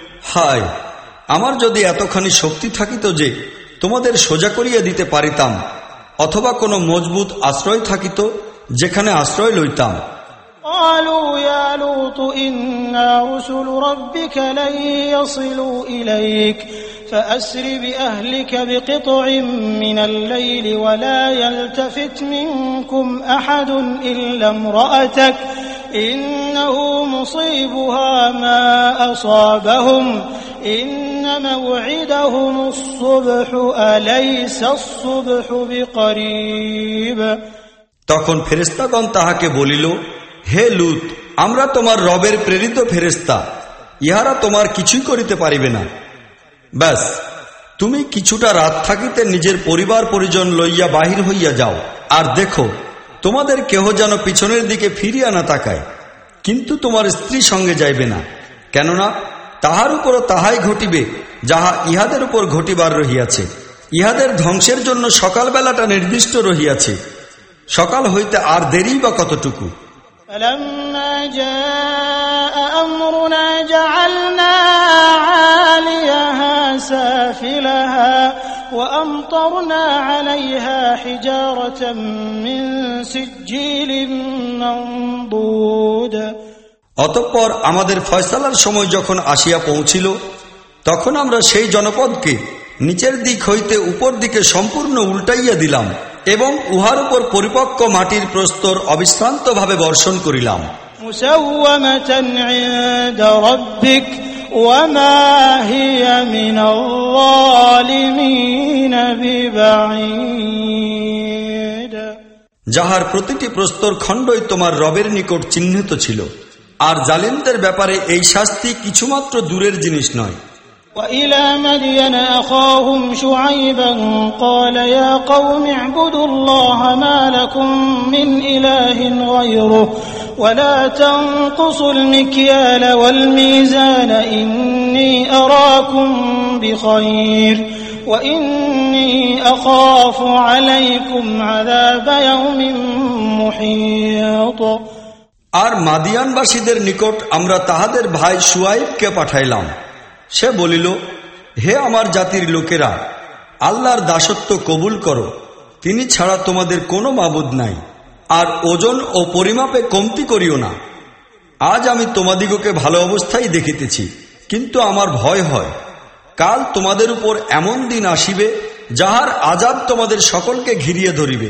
হায় আমার যদি এতখানি শক্তি থাকিত যে তোমাদের সোজা করিয়া দিতে পারিতাম অথবা কোনো মজবুত আশ্রয় থাকিত যেখানে আশ্রয় লইতাম قالوا يا لوط إنا رسل ربك لن يصلوا إليك فأسر بأهلك بقطع من الليل ولا يلتفت منكم أحد إلا امرأتك إنه مصيبها ما أصابهم إن موعدهم الصبح أليس الصبح بقريب তখন ফেরেস্তাগণ তাহাকে বলিল হে লুত আমরা তোমার রবের প্রেরিত ফেরেস্তা ইহারা তোমার কিছুই করিতে পারিবে না ব্যাস তুমি কিছুটা রাত থাকিতে নিজের পরিবার পরিজন লইয়া বাহির হইয়া যাও আর দেখো তোমাদের কেহ যেন পিছনের দিকে ফিরিয়া না তাকায় কিন্তু তোমার স্ত্রী সঙ্গে যাইবে না কেননা তাহার উপরও তাহাই ঘটিবে যাহা ইহাদের উপর ঘটিবার রহিয়াছে ইহাদের ধ্বংসের জন্য সকালবেলাটা নির্দিষ্ট রহিয়াছে সকাল হইতে আর দেরি বা কতটুকু فلما جاء أمرنا جعلنا عاليها سافلها وأمطرنا عليها حجارة من سجيل منضود অতঃপর আমাদের ফয়সালার সময় যখন আসিয়া পৌঁছিল তখন আমরা সেই জনপদকে নিচের দিক হইতে উপর দিকে সম্পূর্ণ উল্টাইয়া দিলাম এবং উহার উপর পরিপক্ক মাটির প্রস্তর অবিশ্রান্তভাবে বর্ষণ করিলাম مسومة عند ربك وما هي من الظالمين ببعيد যাহার প্রতিটি প্রস্তর খণ্ডই তোমার রবের নিকট চিহ্নিত ছিল আর জালিমদের ব্যাপারে এই শাস্তি কিছুমাত্র দূরের জিনিস নয় وإلى مدين أخاهم شعيبا قال يا قوم اعبدوا الله ما لكم من إله غيره ولا تنقصوا المكيال والميزان إني أراكم بخير وإني أخاف عليكم عذاب يوم محيط আর মাদিয়ানবাসীদের নিকট আমরা তাহাদের ভাই সুয়াইবকে পাঠাইলাম সে বলিল, হে আমার জাতির লোকেরা, আল্লাহর দাসত্ব কবুল করো। তিনি ছাড়া তোমাদের কোনো মাবুদ নাই। আর ওজন ও পরিমাপে কমতি করিও না। আজ আমি তোমাদিগকে ভালো অবস্থায় দেখিতেছি, কিন্তু আমার ভয় হয়। কাল তোমাদের উপর এমন দিন আসিবে, যাহার আজাদ তোমাদের সকলকে ঘিরিয়ে ধরিবে।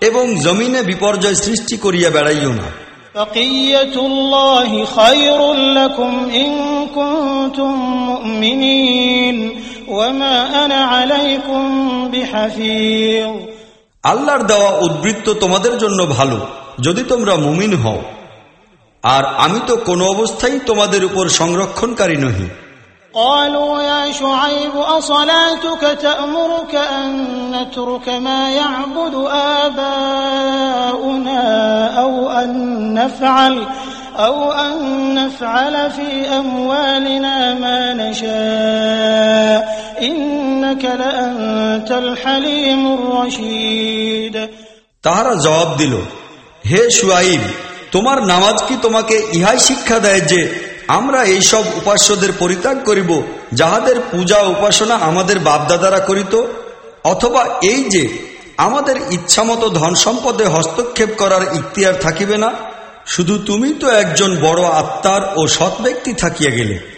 এবং জমিনে বিপর্যয় সৃষ্টি করিয়া বেড়াইও না। আল্লাহর দেওয়া উদ্বৃত্ত তোমাদের জন্য ভালো যদি তোমরা মুমিন হও। আর আমি তো কোনো অবস্থায় তোমাদের উপর সংরক্ষণকারী নহি। قالوا يا شعيب أصلاتك تأمرك أن نترك ما يعبد آباؤنا أو أن نفعل أو أن نفعل في أموالنا ما نشاء إنك لأنت الحليم الرشيد তাহারা জবাব দিল হে সুয়াইব তোমার নামাজ কি তোমাকে ইহাই শিক্ষা দেয় যে আমরা এইসব উপাস্যদের পরিত্যাগ করিব, যাহাদের পূজা উপাসনা আমাদের বাপদাদারা করিত, অথবা এই যে আমাদের ইচ্ছামতো ধন সম্পদে হস্তক্ষেপ করার ইখতিয়ার থাকিবে না, শুধু তুমি তো একজন বড় আত্মার ও সৎ ব্যক্তি থাকিয়া গেলে।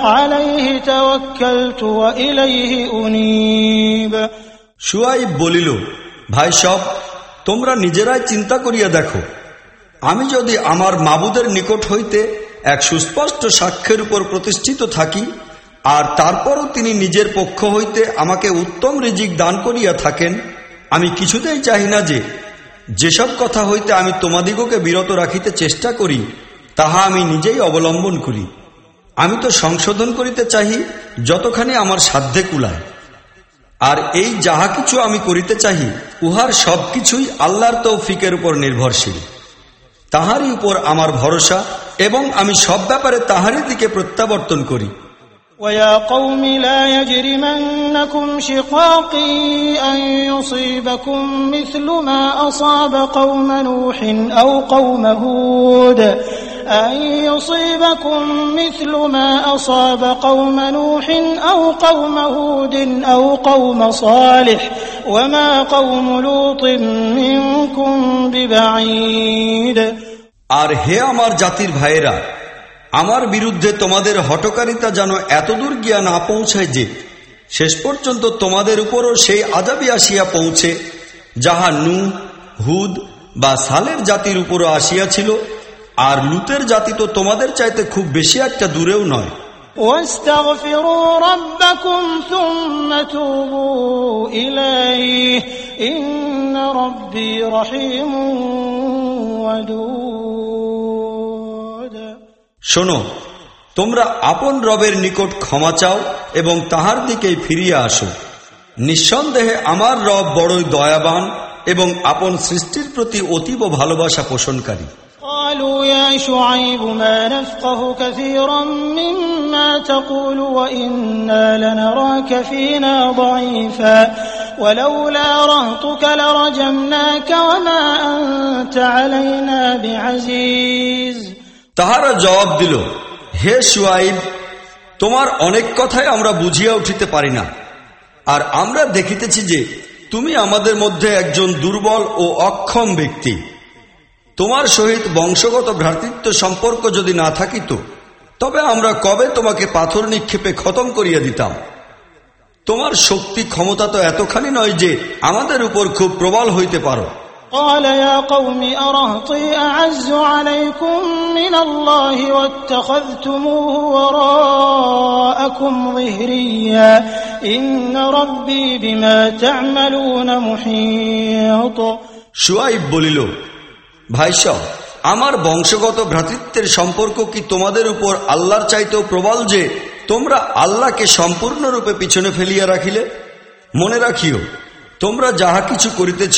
আলাইহি বলিল, ভাই সব, তোমরা নিজেরাই চিন্তা করিয়া দেখো। আমি যদি আমার মাবুদের নিকট হইতে এক সুস্পষ্ট সাক্ষ্যের উপর প্রতিষ্ঠিত থাকি, আর তারপরও তিনি নিজের পক্ষ হইতে আমাকে উত্তম রিজিক দান করিয়া থাকেন, আমি কিছুতেই চাহি না যে, যেসব কথা হইতে আমি তোমাদিগকে বিরত রাখিতে চেষ্টা করি, তাহা আমি নিজেই অবলম্বন করি। আমি তো সংশোধন করিতে চাহি, যতখানি আমার সাধ্যে কুলায়। আর এই যাহা কিছু আমি করিতে চাহি, উহার সবকিছুই আল্লাহর তৌফিকের উপর নির্ভরশীল। তাহারই উপর আমার ভরসা, এবং আমি সব ব্যাপারে তাহারই দিকে প্রত্যাবর্তন করি। ويا قوم لا يجرمنكم شقاقي أن يصيبكم مثل ما أصاب قوم نوح أو قوم هود أن يصيبكم مثل ما أصاب قوم نوح أو قوم هود أو قوم صالح وما قوم لوط منكم ببعيد আর হে আমার জাতির ভাইয়েরা আমার বিরুদ্ধে তোমাদের হটকারিতা যেন এতদূর গিয়া না পৌঁছায় যে শেষ পর্যন্ত তোমাদের উপরও সেই আজাবি আসিয়া পৌঁছে যাহা নু হুদ বা সালের জাতির উপরও আসিয়াছিল আর লুতের জাতি তো তোমাদের চাইতে খুব বেশি একটা দূরেও নয় واستغفروا ربكم ثم توبوا إليه إن ربي رحيم ودود শোনো তোমরা আপন রবের নিকট ক্ষমা চাও এবং তাহার দিকেই ফিরিয়ে আসো নিঃসন্দেহে আমার রব বড়ই দয়াবান এবং আপন সৃষ্টির প্রতি অতীব ভালোবাসা পোষণকারী قال قالوا يا شعيب ما نفقه كثيرا مما تقول وإنا لنراك فينا ضعيفا ولولا رهطك لرجمناك وما أنت علينا بعزيز তাহারা জবাব দিল, হে সুয়াইব, তোমার অনেক কথাই আমরা বুঝিয়া উঠিতে পারি না। আর আমরা দেখিতেছি যে তুমি আমাদের মধ্যে একজন দুর্বল ও অক্ষম ব্যক্তি। তোমার সহিত বংশগত ভ্রাতৃত্ব সম্পর্ক যদি না থাকিত, তবে আমরা কবে তোমাকে পাথর নিক্ষেপে খতম করিয়া দিতাম? তোমার শক্তি ক্ষমতা তো এতখানি নয় যে আমাদের উপর খুব প্রবল হইতে পারো। قال يا قوم أرهطي أعز عليكم من الله واتخذتموه وراءكم ظهريا إن ربي بما تعملون محيط সুয়াইব বলিল ভাইস আমার বংশগত ভ্রাতৃত্বের সম্পর্ক কি তোমাদের উপর আল্লাহর চাইতেও প্রবল যে তোমরা আল্লাহকে সম্পূর্ণরূপে পিছনে ফেলিয়া রাখিলে মনে রাখিও তোমরা যাহা কিছু করিতেছ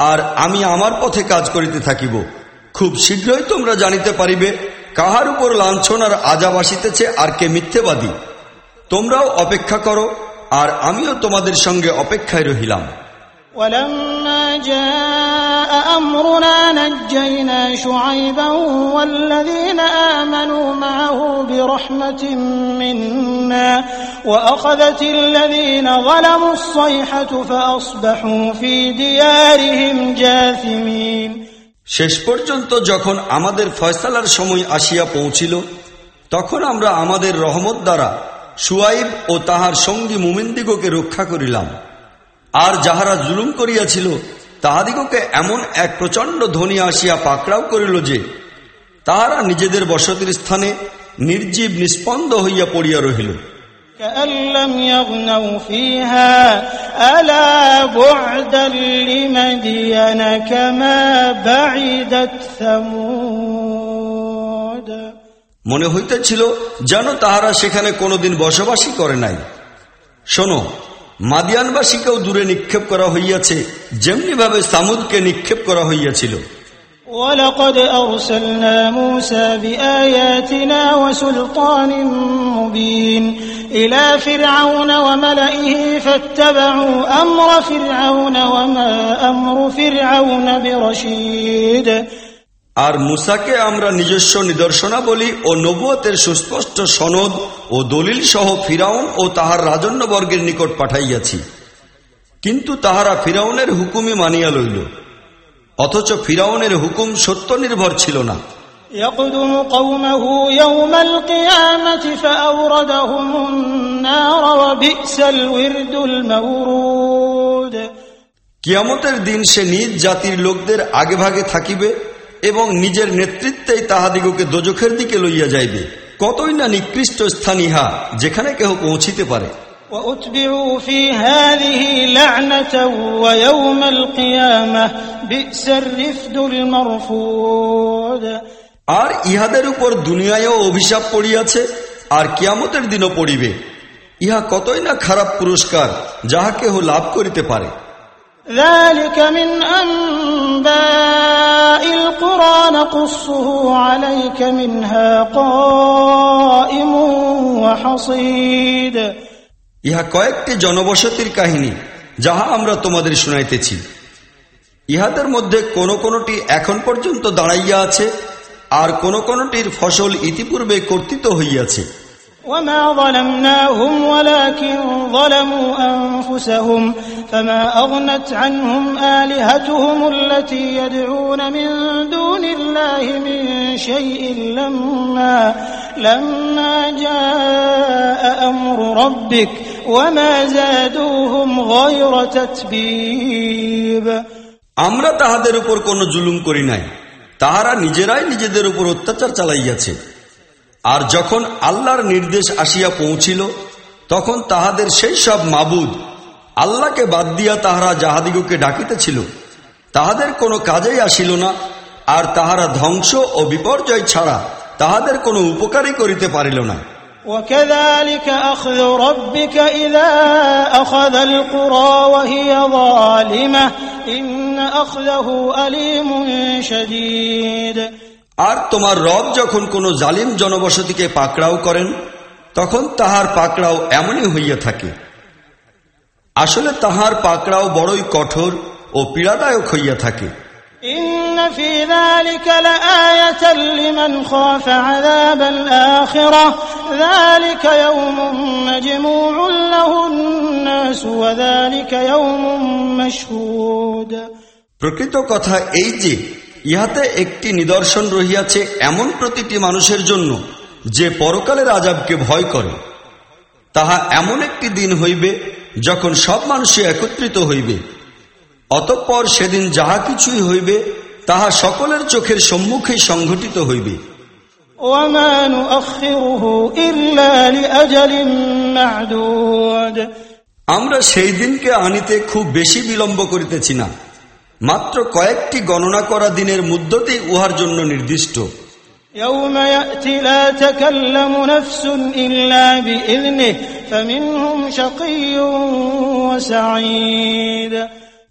আর আমি আমার পথে কাজ করিতে থাকিব খুব শীঘ্রই তোমরা জানিতে পারিবে কাহার উপর লাঞ্ছনার আজাব আসিতেছে আর কে মিথ্যেবাদী তোমরাও অপেক্ষা করো আর আমিও তোমাদের সঙ্গে অপেক্ষায় রহিলাম ولما جاء أمرنا نجينا شعيبا والذين آمنوا معه برحمة منا وأخذت الذين ظلموا الصيحة فأصبحوا في ديارهم جاثمين শেষ পর্যন্ত যখন আমাদের ফয়সালার সময় আসিয়া পৌঁছিল তখন আমরা আমাদের রহমত দ্বারা সুয়াইব ও তাহার সঙ্গী মুমিন্দিগকে রক্ষা করিলাম আর যাহারা জুলুম করিয়াছিল তাহাদিগকে এমন এক প্রচণ্ড ধ্বনি আসিয়া পাকড়াও করিল যে তাহারা নিজেদের বসতির স্থানে নির্জীব নিস্পন্দ হইয়া পড়িয়া রহিল। মনে হইতেছিল যেন তাহারা সেখানে কোনোদিন বসবাসই করে নাই। শোনো মাদিয়ানবাসীকেও দূরে নিক্ষেপ করা হইয়াছে যেমনিভাবে সামুদকে নিক্ষেপ করা হইয়াছিল ولقد أرسلنا موسى بآياتنا وسلطان مبين إلى فرعون وملئه فاتبعوا أمر فرعون وما أمر فرعون برشيد আর মুসাকে আমরা নিজস্ব নিদর্শনাবলী ও নবুয়তের সুস্পষ্ট সনদ ও দলিল সহ ফিরাউন ও তাহার রাজন্যবর্গের নিকট পাঠাইয়াছি কিন্তু তাহারা ফিরাউনের হুকুমই মানিয়া লইল অথচ ফিরাউনের হুকুম সত্য নির্ভর ছিল না يقدم قومه يوم القيامة فأوردهم النار وبئس الورد المورود কিয়ামতের দিন সে নিজ জাতির লোকদের আগে ভাগে থাকিবে এবং নিজের নেতৃত্বেই তাহাদিগকে দোজখের দিকে লইয়া যাইবে। কতই না নিকৃষ্ট স্থান ইহা যেখানে কেহ পৌঁছিতে পারে। আর ইহাদের উপর দুনিয়ায়ও অভিশাপ পড়িয়াছে আর কিয়ামতের দিনও পড়িবে। ইহা কতই না খারাপ পুরস্কার যাহা কেহ লাভ করিতে পারে। ذلك من أنباء القرى نقصه عليك منها قائم وحصيد ইহা কয়েকটি জনবসতির কাহিনী যাহা আমরা তোমাদের শুনাইতেছি ইহাদের মধ্যে কোন কোনটি এখন পর্যন্ত দাঁড়াইয়া আছে আর কোন কোনটির ফসল ইতিপূর্বে কর্তৃত হইয়াছে وما ظلمناهم ولكن ظلموا أنفسهم فما أغنت عنهم آلهتهم التي يدعون من دون الله من شيء لما لما جاء أمر ربك وما زادوهم غير تتبيب আমরা তাহাদের উপর কোনো জুলুম করি নাই তাহারা নিজেরাই নিজেদের উপর অত্যাচার চালাইয়াছে আর যখন আল্লাহর নির্দেশ আসিয়া পৌঁছিল তখন তাহাদের সেই সব মাবুদ আল্লাহকে বাদ দিয়া তাহারা যাহাদিগকে ডাকিতেছিল তাহাদের কোনো কাজেই আসিল না আর তাহারা ধ্বংস ও বিপর্যয় ছাড়া তাহাদের কোনো উপকারই করিতে পারিল না وكذلك أخذ ربك إذا أخذ القرى وهي ظالمة إن أخذه أليم شديد আর তোমার রব যখন কোনো জালিম জনবসতিকে পাকড়াও করেন তখন তাহার পাকড়াও এমনই হইয়া থাকে। আসলে তাহার পাকড়াও বড়ই কঠোর ও পীড়াদায়ক হইয়া থাকে। প্রকৃত কথা এই যে ইহাতে একটি নিদর্শন রহিয়াছে এমন প্রতিটি মানুষের জন্য যে পরকালের আজাবকে ভয় করে। তাহা এমন একটি দিন হইবে যখন সব মানুষই একত্রিত হইবে। অতঃপর সেদিন যাহা কিছুই হইবে তাহা সকলের চোখের সম্মুখে সংঘটিত হইবে। আমরা সেই দিনকে আনিতে খুব বেশি বিলম্ব করিতেছি না। মাত্র কয়েকটি গণনা করা দিনের মধ্যতেই উহার জন্য নির্দিষ্ট يوم يأتي لا تكلم نفس إلا بإذنه فمنهم شقي وسعيد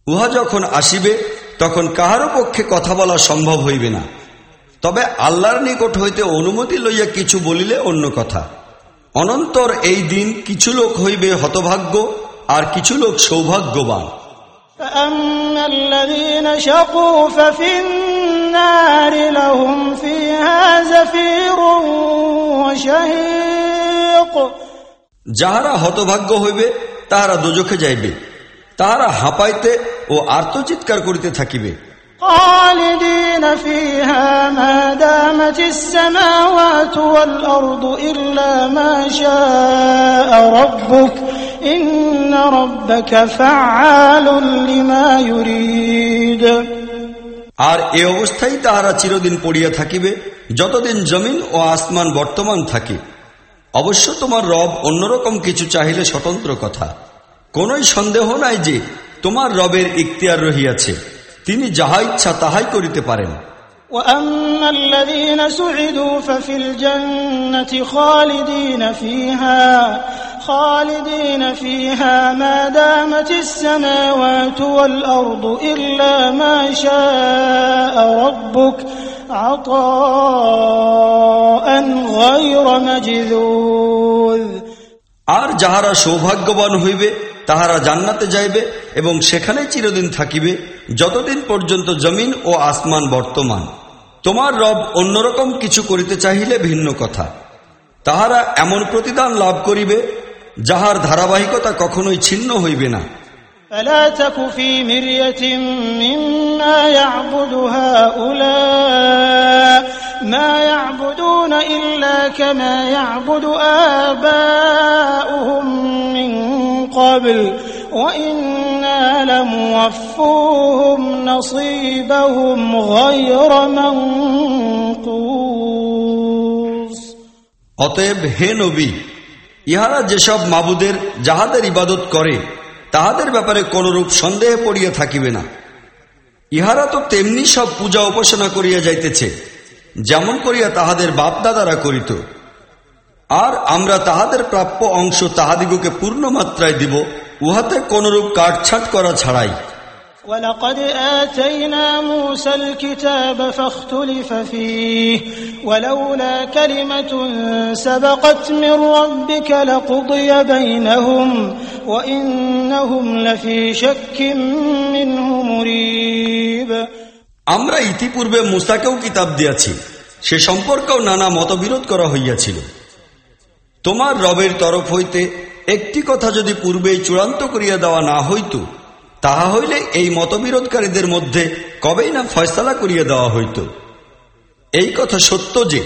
উহা যখন আসিবে তখন কাহারও পক্ষে কথা বলা সম্ভব হইবে না তবে আল্লাহর নিকট হইতে অনুমতি লইয়া কিছু বলিলে অন্য কথা অনন্তর এই দিন কিছু লোক হইবে হতভাগ্য আর কিছু লোক সৌভাগ্যবান فأما الذين شقوا ففي النار لهم فيها زفير وشهيق যাহারা হতভাগ্য হইবে তাহারা দোজখে যাইবে তাহারা হাঁপাইতে ও আর্তচিৎকার করিতে থাকিবে خالدين فيها ما دامت السماوات والأرض إلا ما شاء ربك إن ربك فعال لما يريد আর এ অবস্থায় তাহারা চিরদিন পড়িয়া থাকিবে যতদিন জমিন ও আসমান বর্তমান থাকে অবশ্য তোমার রব অন্যরকম কিছু চাহিলে স্বতন্ত্র কথা কোনই সন্দেহ নাই যে তোমার রবের ইখতিয়ার রহিয়াছে তিনি যাহা ইচ্ছা তাহাই করিতে পারেন وأما الذين سعدوا ففي الجنة خالدين فيها خالدين فيها ما دامت السماوات والأرض إلا ما شاء ربك عطاء غير مجذوذ আর যাহারা সৌভাগ্যবান হইবে তাহারা জান্নাতে যাইবে এবং সেখানে চিরদিন থাকিবে যতদিন পর্যন্ত জমিন ও আসমান বর্তমান তোমার রব অন্যরকম কিছু করিতে চাহিলে ভিন্ন কথা তাহারা এমন প্রতিদান লাভ করিবে যাহার ধারাবাহিকতা কখনোই ছিন্ন হইবে না فلا تك في مرية مما يعبد هؤلاء ما يعبدون إلا كما يعبد آباؤهم من قبل وإنا لموفوهم نصيبهم غير منقوص অতএব হে নবী ইহারা যেসব মাবুদের যাহাদের ইবাদত করে তাহাদের ব্যাপারে কোনরূপ সন্দেহে পড়িয়া থাকিবে না ইহারা তো তেমনি সব পূজা উপাসনা করিয়া যাইতেছে যেমন করিয়া তাহাদের বাপদাদারা করিত আর আমরা তাহাদের প্রাপ্য অংশ তাহাদিগকে পূর্ণ মাত্রায় দিব উহাতে কোনরূপ কাটছাট করা ছাড়াই ولقد آتينا موسى الكتاب فاختلف فيه ولولا كلمة سبقت من ربك لقضي بينهم وإنهم لفي شك منه مريب আমরা ইতিপূর্বে মুসাকেও কিতাব দিয়াছি সে সম্পর্কেও নানা মতবিরোধ করা হইয়াছিল তোমার রবের তরফ হইতে একটি কথা যদি পূর্বেই চূড়ান্ত করিয়া দেওয়া না হইত, তাহা হইলে এই মতবিরোধকারীদের মধ্যে কবেই না ফয়সালা করিয়া দেওয়া হইত। এই কথা সত্য যে,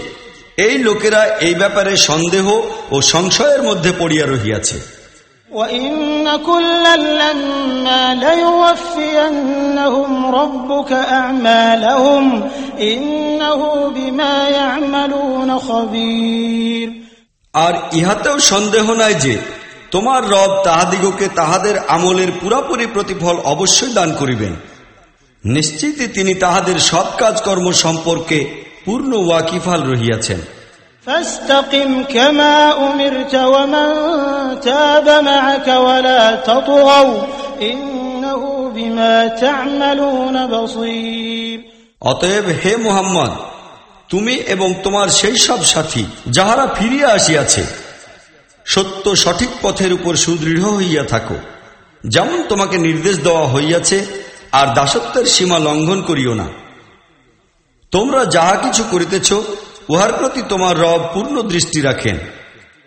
এই লোকেরা এই ব্যাপারে সন্দেহ ও সংশয়ের মধ্যে পড়িয়া রহিয়াছে। ইন্নাহু বিমা আর ইহাতেও সন্দেহ নাই যে তোমার রব তাহাদিগকে তাহাদের আমলের পুরাপুরি প্রতিফল অবশ্যই দান করিবেন নিশ্চিতই তিনি তাহাদের সব কাজকর্ম সম্পর্কে পূর্ণ ওয়াকিফাল রহিয়াছেন فاستقم كما أمرت ومن تاب معك ولا تطغوا إنه بما تعملون بصير অতএব হে মুহাম্মদ তুমি এবং তোমার সেই সব সাথী যাহারা ফিরিয়া আসিয়াছে সত্য সঠিক পথের উপর সুদৃঢ় হইয়া থাকো যেমন তোমাকে নির্দেশ দেওয়া হইয়াছে আর দাসত্বের সীমা লঙ্ঘন করিও না তোমরা যাহা কিছু করিতেছ উহার প্রতি তোমার রব পূর্ণ দৃষ্টি রাখেন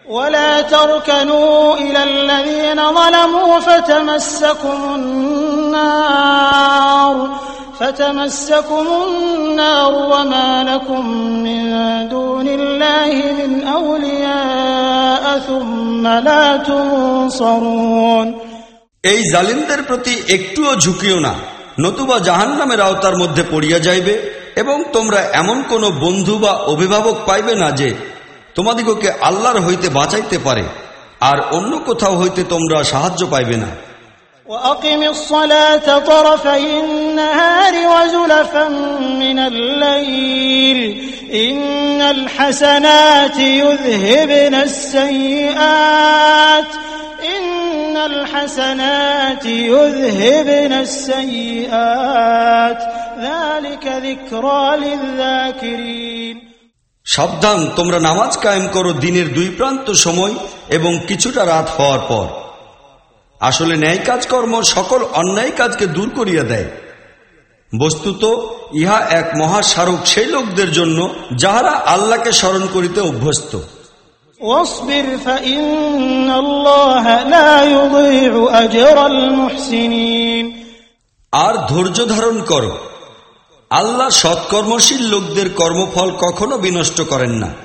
ولا تركنوا إلى الذين ظلموا فتمسكم النار فتمسكم النار وما لكم من دون الله من أولياء ثم لا تنصرون এই জালিমদের প্রতি একটুও ঝুঁকিও না নতুবা জাহান নামের আওতার মধ্যে পড়িয়া যাইবে এবং তোমরা এমন কোন বন্ধু বা অভিভাবক পাইবে না যে তোমাদিগকে আল্লাহর হইতে বাঁচাইতে পারে আর অন্য কোথাও হইতে তোমরা সাহায্য পাইবে না وأقم الصلاة طرفي النهار وزلفا من الليل إن الحسنات يذهبن السيئات إن الحسنات يذهبن السيئات ذلك ذكرى للذاكرين সাবধান তোমরা নামাজ কায়েম করো দিনের দুই প্রান্ত সময় এবং কিছুটা রাত হওয়ার পর আসলে ন্যায় কাজকর্ম সকল অন্যায় কাজকে দূর করিয়া দেয়। বস্তুত ইহা এক মহাসারক সেই লোকদের জন্য যাহারা আল্লাহকে স্মরণ করিতে অভ্যস্ত। আর ধৈর্য ধারণ কর। আল্লাহ সৎকর্মশীল লোকদের কর্মফল কখনো বিনষ্ট করেন না।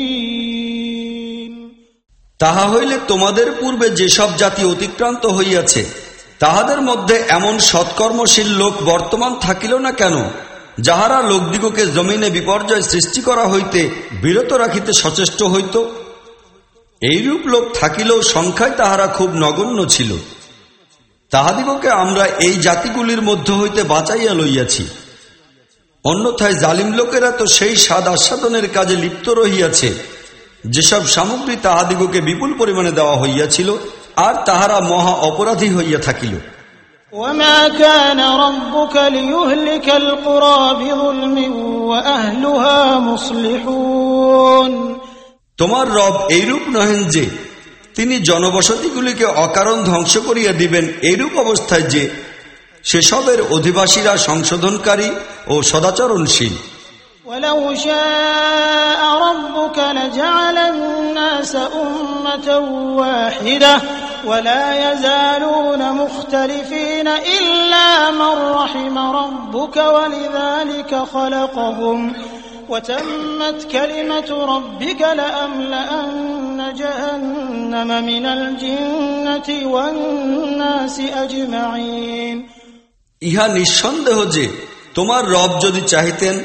তাহা হইলে তোমাদের পূর্বে যেসব জাতি অতিক্রান্ত হইয়াছে, তাহাদের মধ্যে এমন সৎকর্মশীল লোক বর্তমান থাকিল না কেন, যাহারা লোকদিগকে জমিনে বিপর্যয় সৃষ্টি করা হইতে বিরত রাখিতে সচেষ্ট হইত? এইরূপ লোক থাকিলেও সংখ্যায় তাহারা খুব নগণ্য ছিল। তাহাদিগকে আমরা এই জাতিগুলির মধ্য হইতে বাঁচাইয়া লইয়াছি। অন্যথায় জালিম লোকেরা তো সেই স্বাদ আস্বাদনের কাজে লিপ্ত রহিয়াছে। যেসব সামগ্রী তাহাদিগকে বিপুল পরিমাণে দেওয়া হইয়াছিল আর তাহারা মহা অপরাধী হইয়া থাকিল وما كان ربك ليهلك القرى بظلم وأهلها مصلحون তোমার রব এইরূপ নহেন যে তিনি জনবসতিগুলিকে অকারণ ধ্বংস করিয়া দিবেন এইরূপ অবস্থায় যে সেসবের অধিবাসীরা সংশোধনকারী ও সদাচরণশীল ولو شاء ربك لجعل الناس أمة واحدة ولا يزالون مختلفين إلا من رحم ربك ولذلك خلقهم وتمت كلمة ربك لأملأن جهنم من الجنة والناس أجمعين ইহা নিঃসন্দেহ যে তোমার রব যদি চাহিতেন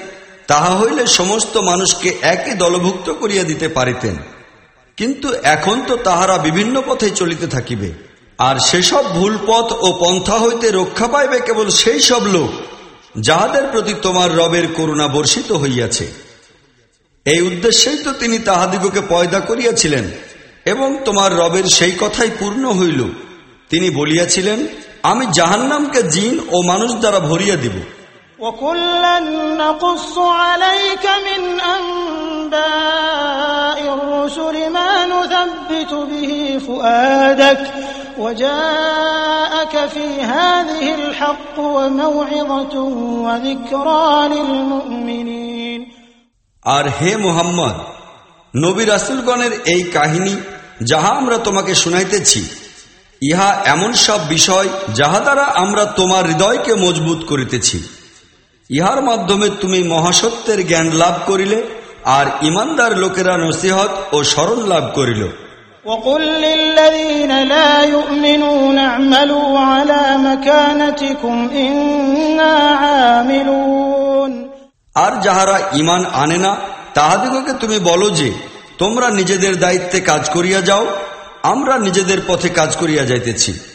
তাহা হইলে সমস্ত মানুষকে একই দলভুক্ত করিয়া দিতে পারিতেন। কিন্তু এখন তো তাহারা বিভিন্ন পথে চলিতে থাকিবে, আর সেসব ভুল পথ ও পন্থা হইতে রক্ষা পাইবে কেবল সেই সব লোক যাহাদের প্রতি তোমার রবের করুণা বর্ষিত হইয়াছে। এই উদ্দেশ্যেই তো তিনি তাহাদিগকে পয়দা করিয়াছিলেন, এবং তোমার রবের সেই কথাই পূর্ণ হইল। তিনি বলিয়াছিলেন, আমি জাহান্নামকে জিন ও মানুষ দ্বারা ভরিয়া দিব। وكلا نقص عليك من أنباء الرسل ما نثبت به فؤادك وجاءك في هذه الحق وموعظة وذكرى للمؤمنين আর হে মুহাম্মদ নবী রাসুলগণের এই কাহিনী যাহা আমরা তোমাকে শুনাইতেছি ইহা এমন সব বিষয় যাহা দ্বারা আমরা তোমার হৃদয়কে মজবুত করিতেছি ইহার মাধ্যমে তুমি মহাসত্যের জ্ঞান লাভ করিলে আর ইমানদার লোকেরা নসিহত ও স্মরণ লাভ করিল وقل للذين لا يؤمنون اعملوا على مكانتكم إنا عاملون আর যাহারা ইমান আনে না তাহাদিগকে তুমি বলো যে তোমরা নিজেদের দায়িত্বে কাজ করিয়া যাও আমরা নিজেদের পথে কাজ করিয়া যাইতেছি وانتظروا إنا منتظرون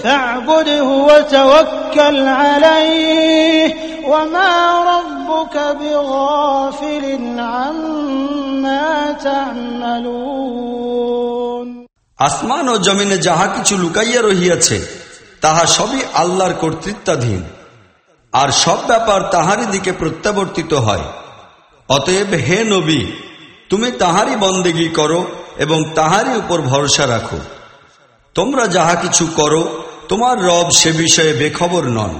غيب السماوات والأرض وإليه يرجع الأمر كله فاعبده وتوكل عليه وما ربك بغافل عما تعملون আসমান ও জমিনে যাহা কিছু লুকাইয়া রহিয়াছে তাহা সবই আল্লাহর কর্তৃত্বাধীন আর সব ব্যাপার তাহারই দিকে প্রত্যাবর্তিত হয় অতএব হে নবী তুমি তাহারই বন্দেগী করো এবং তাহারই উপর ভরসা রাখো তোমরা যাহা কিছু করো তোমার রব সে বিষয়ে বেখবর নন।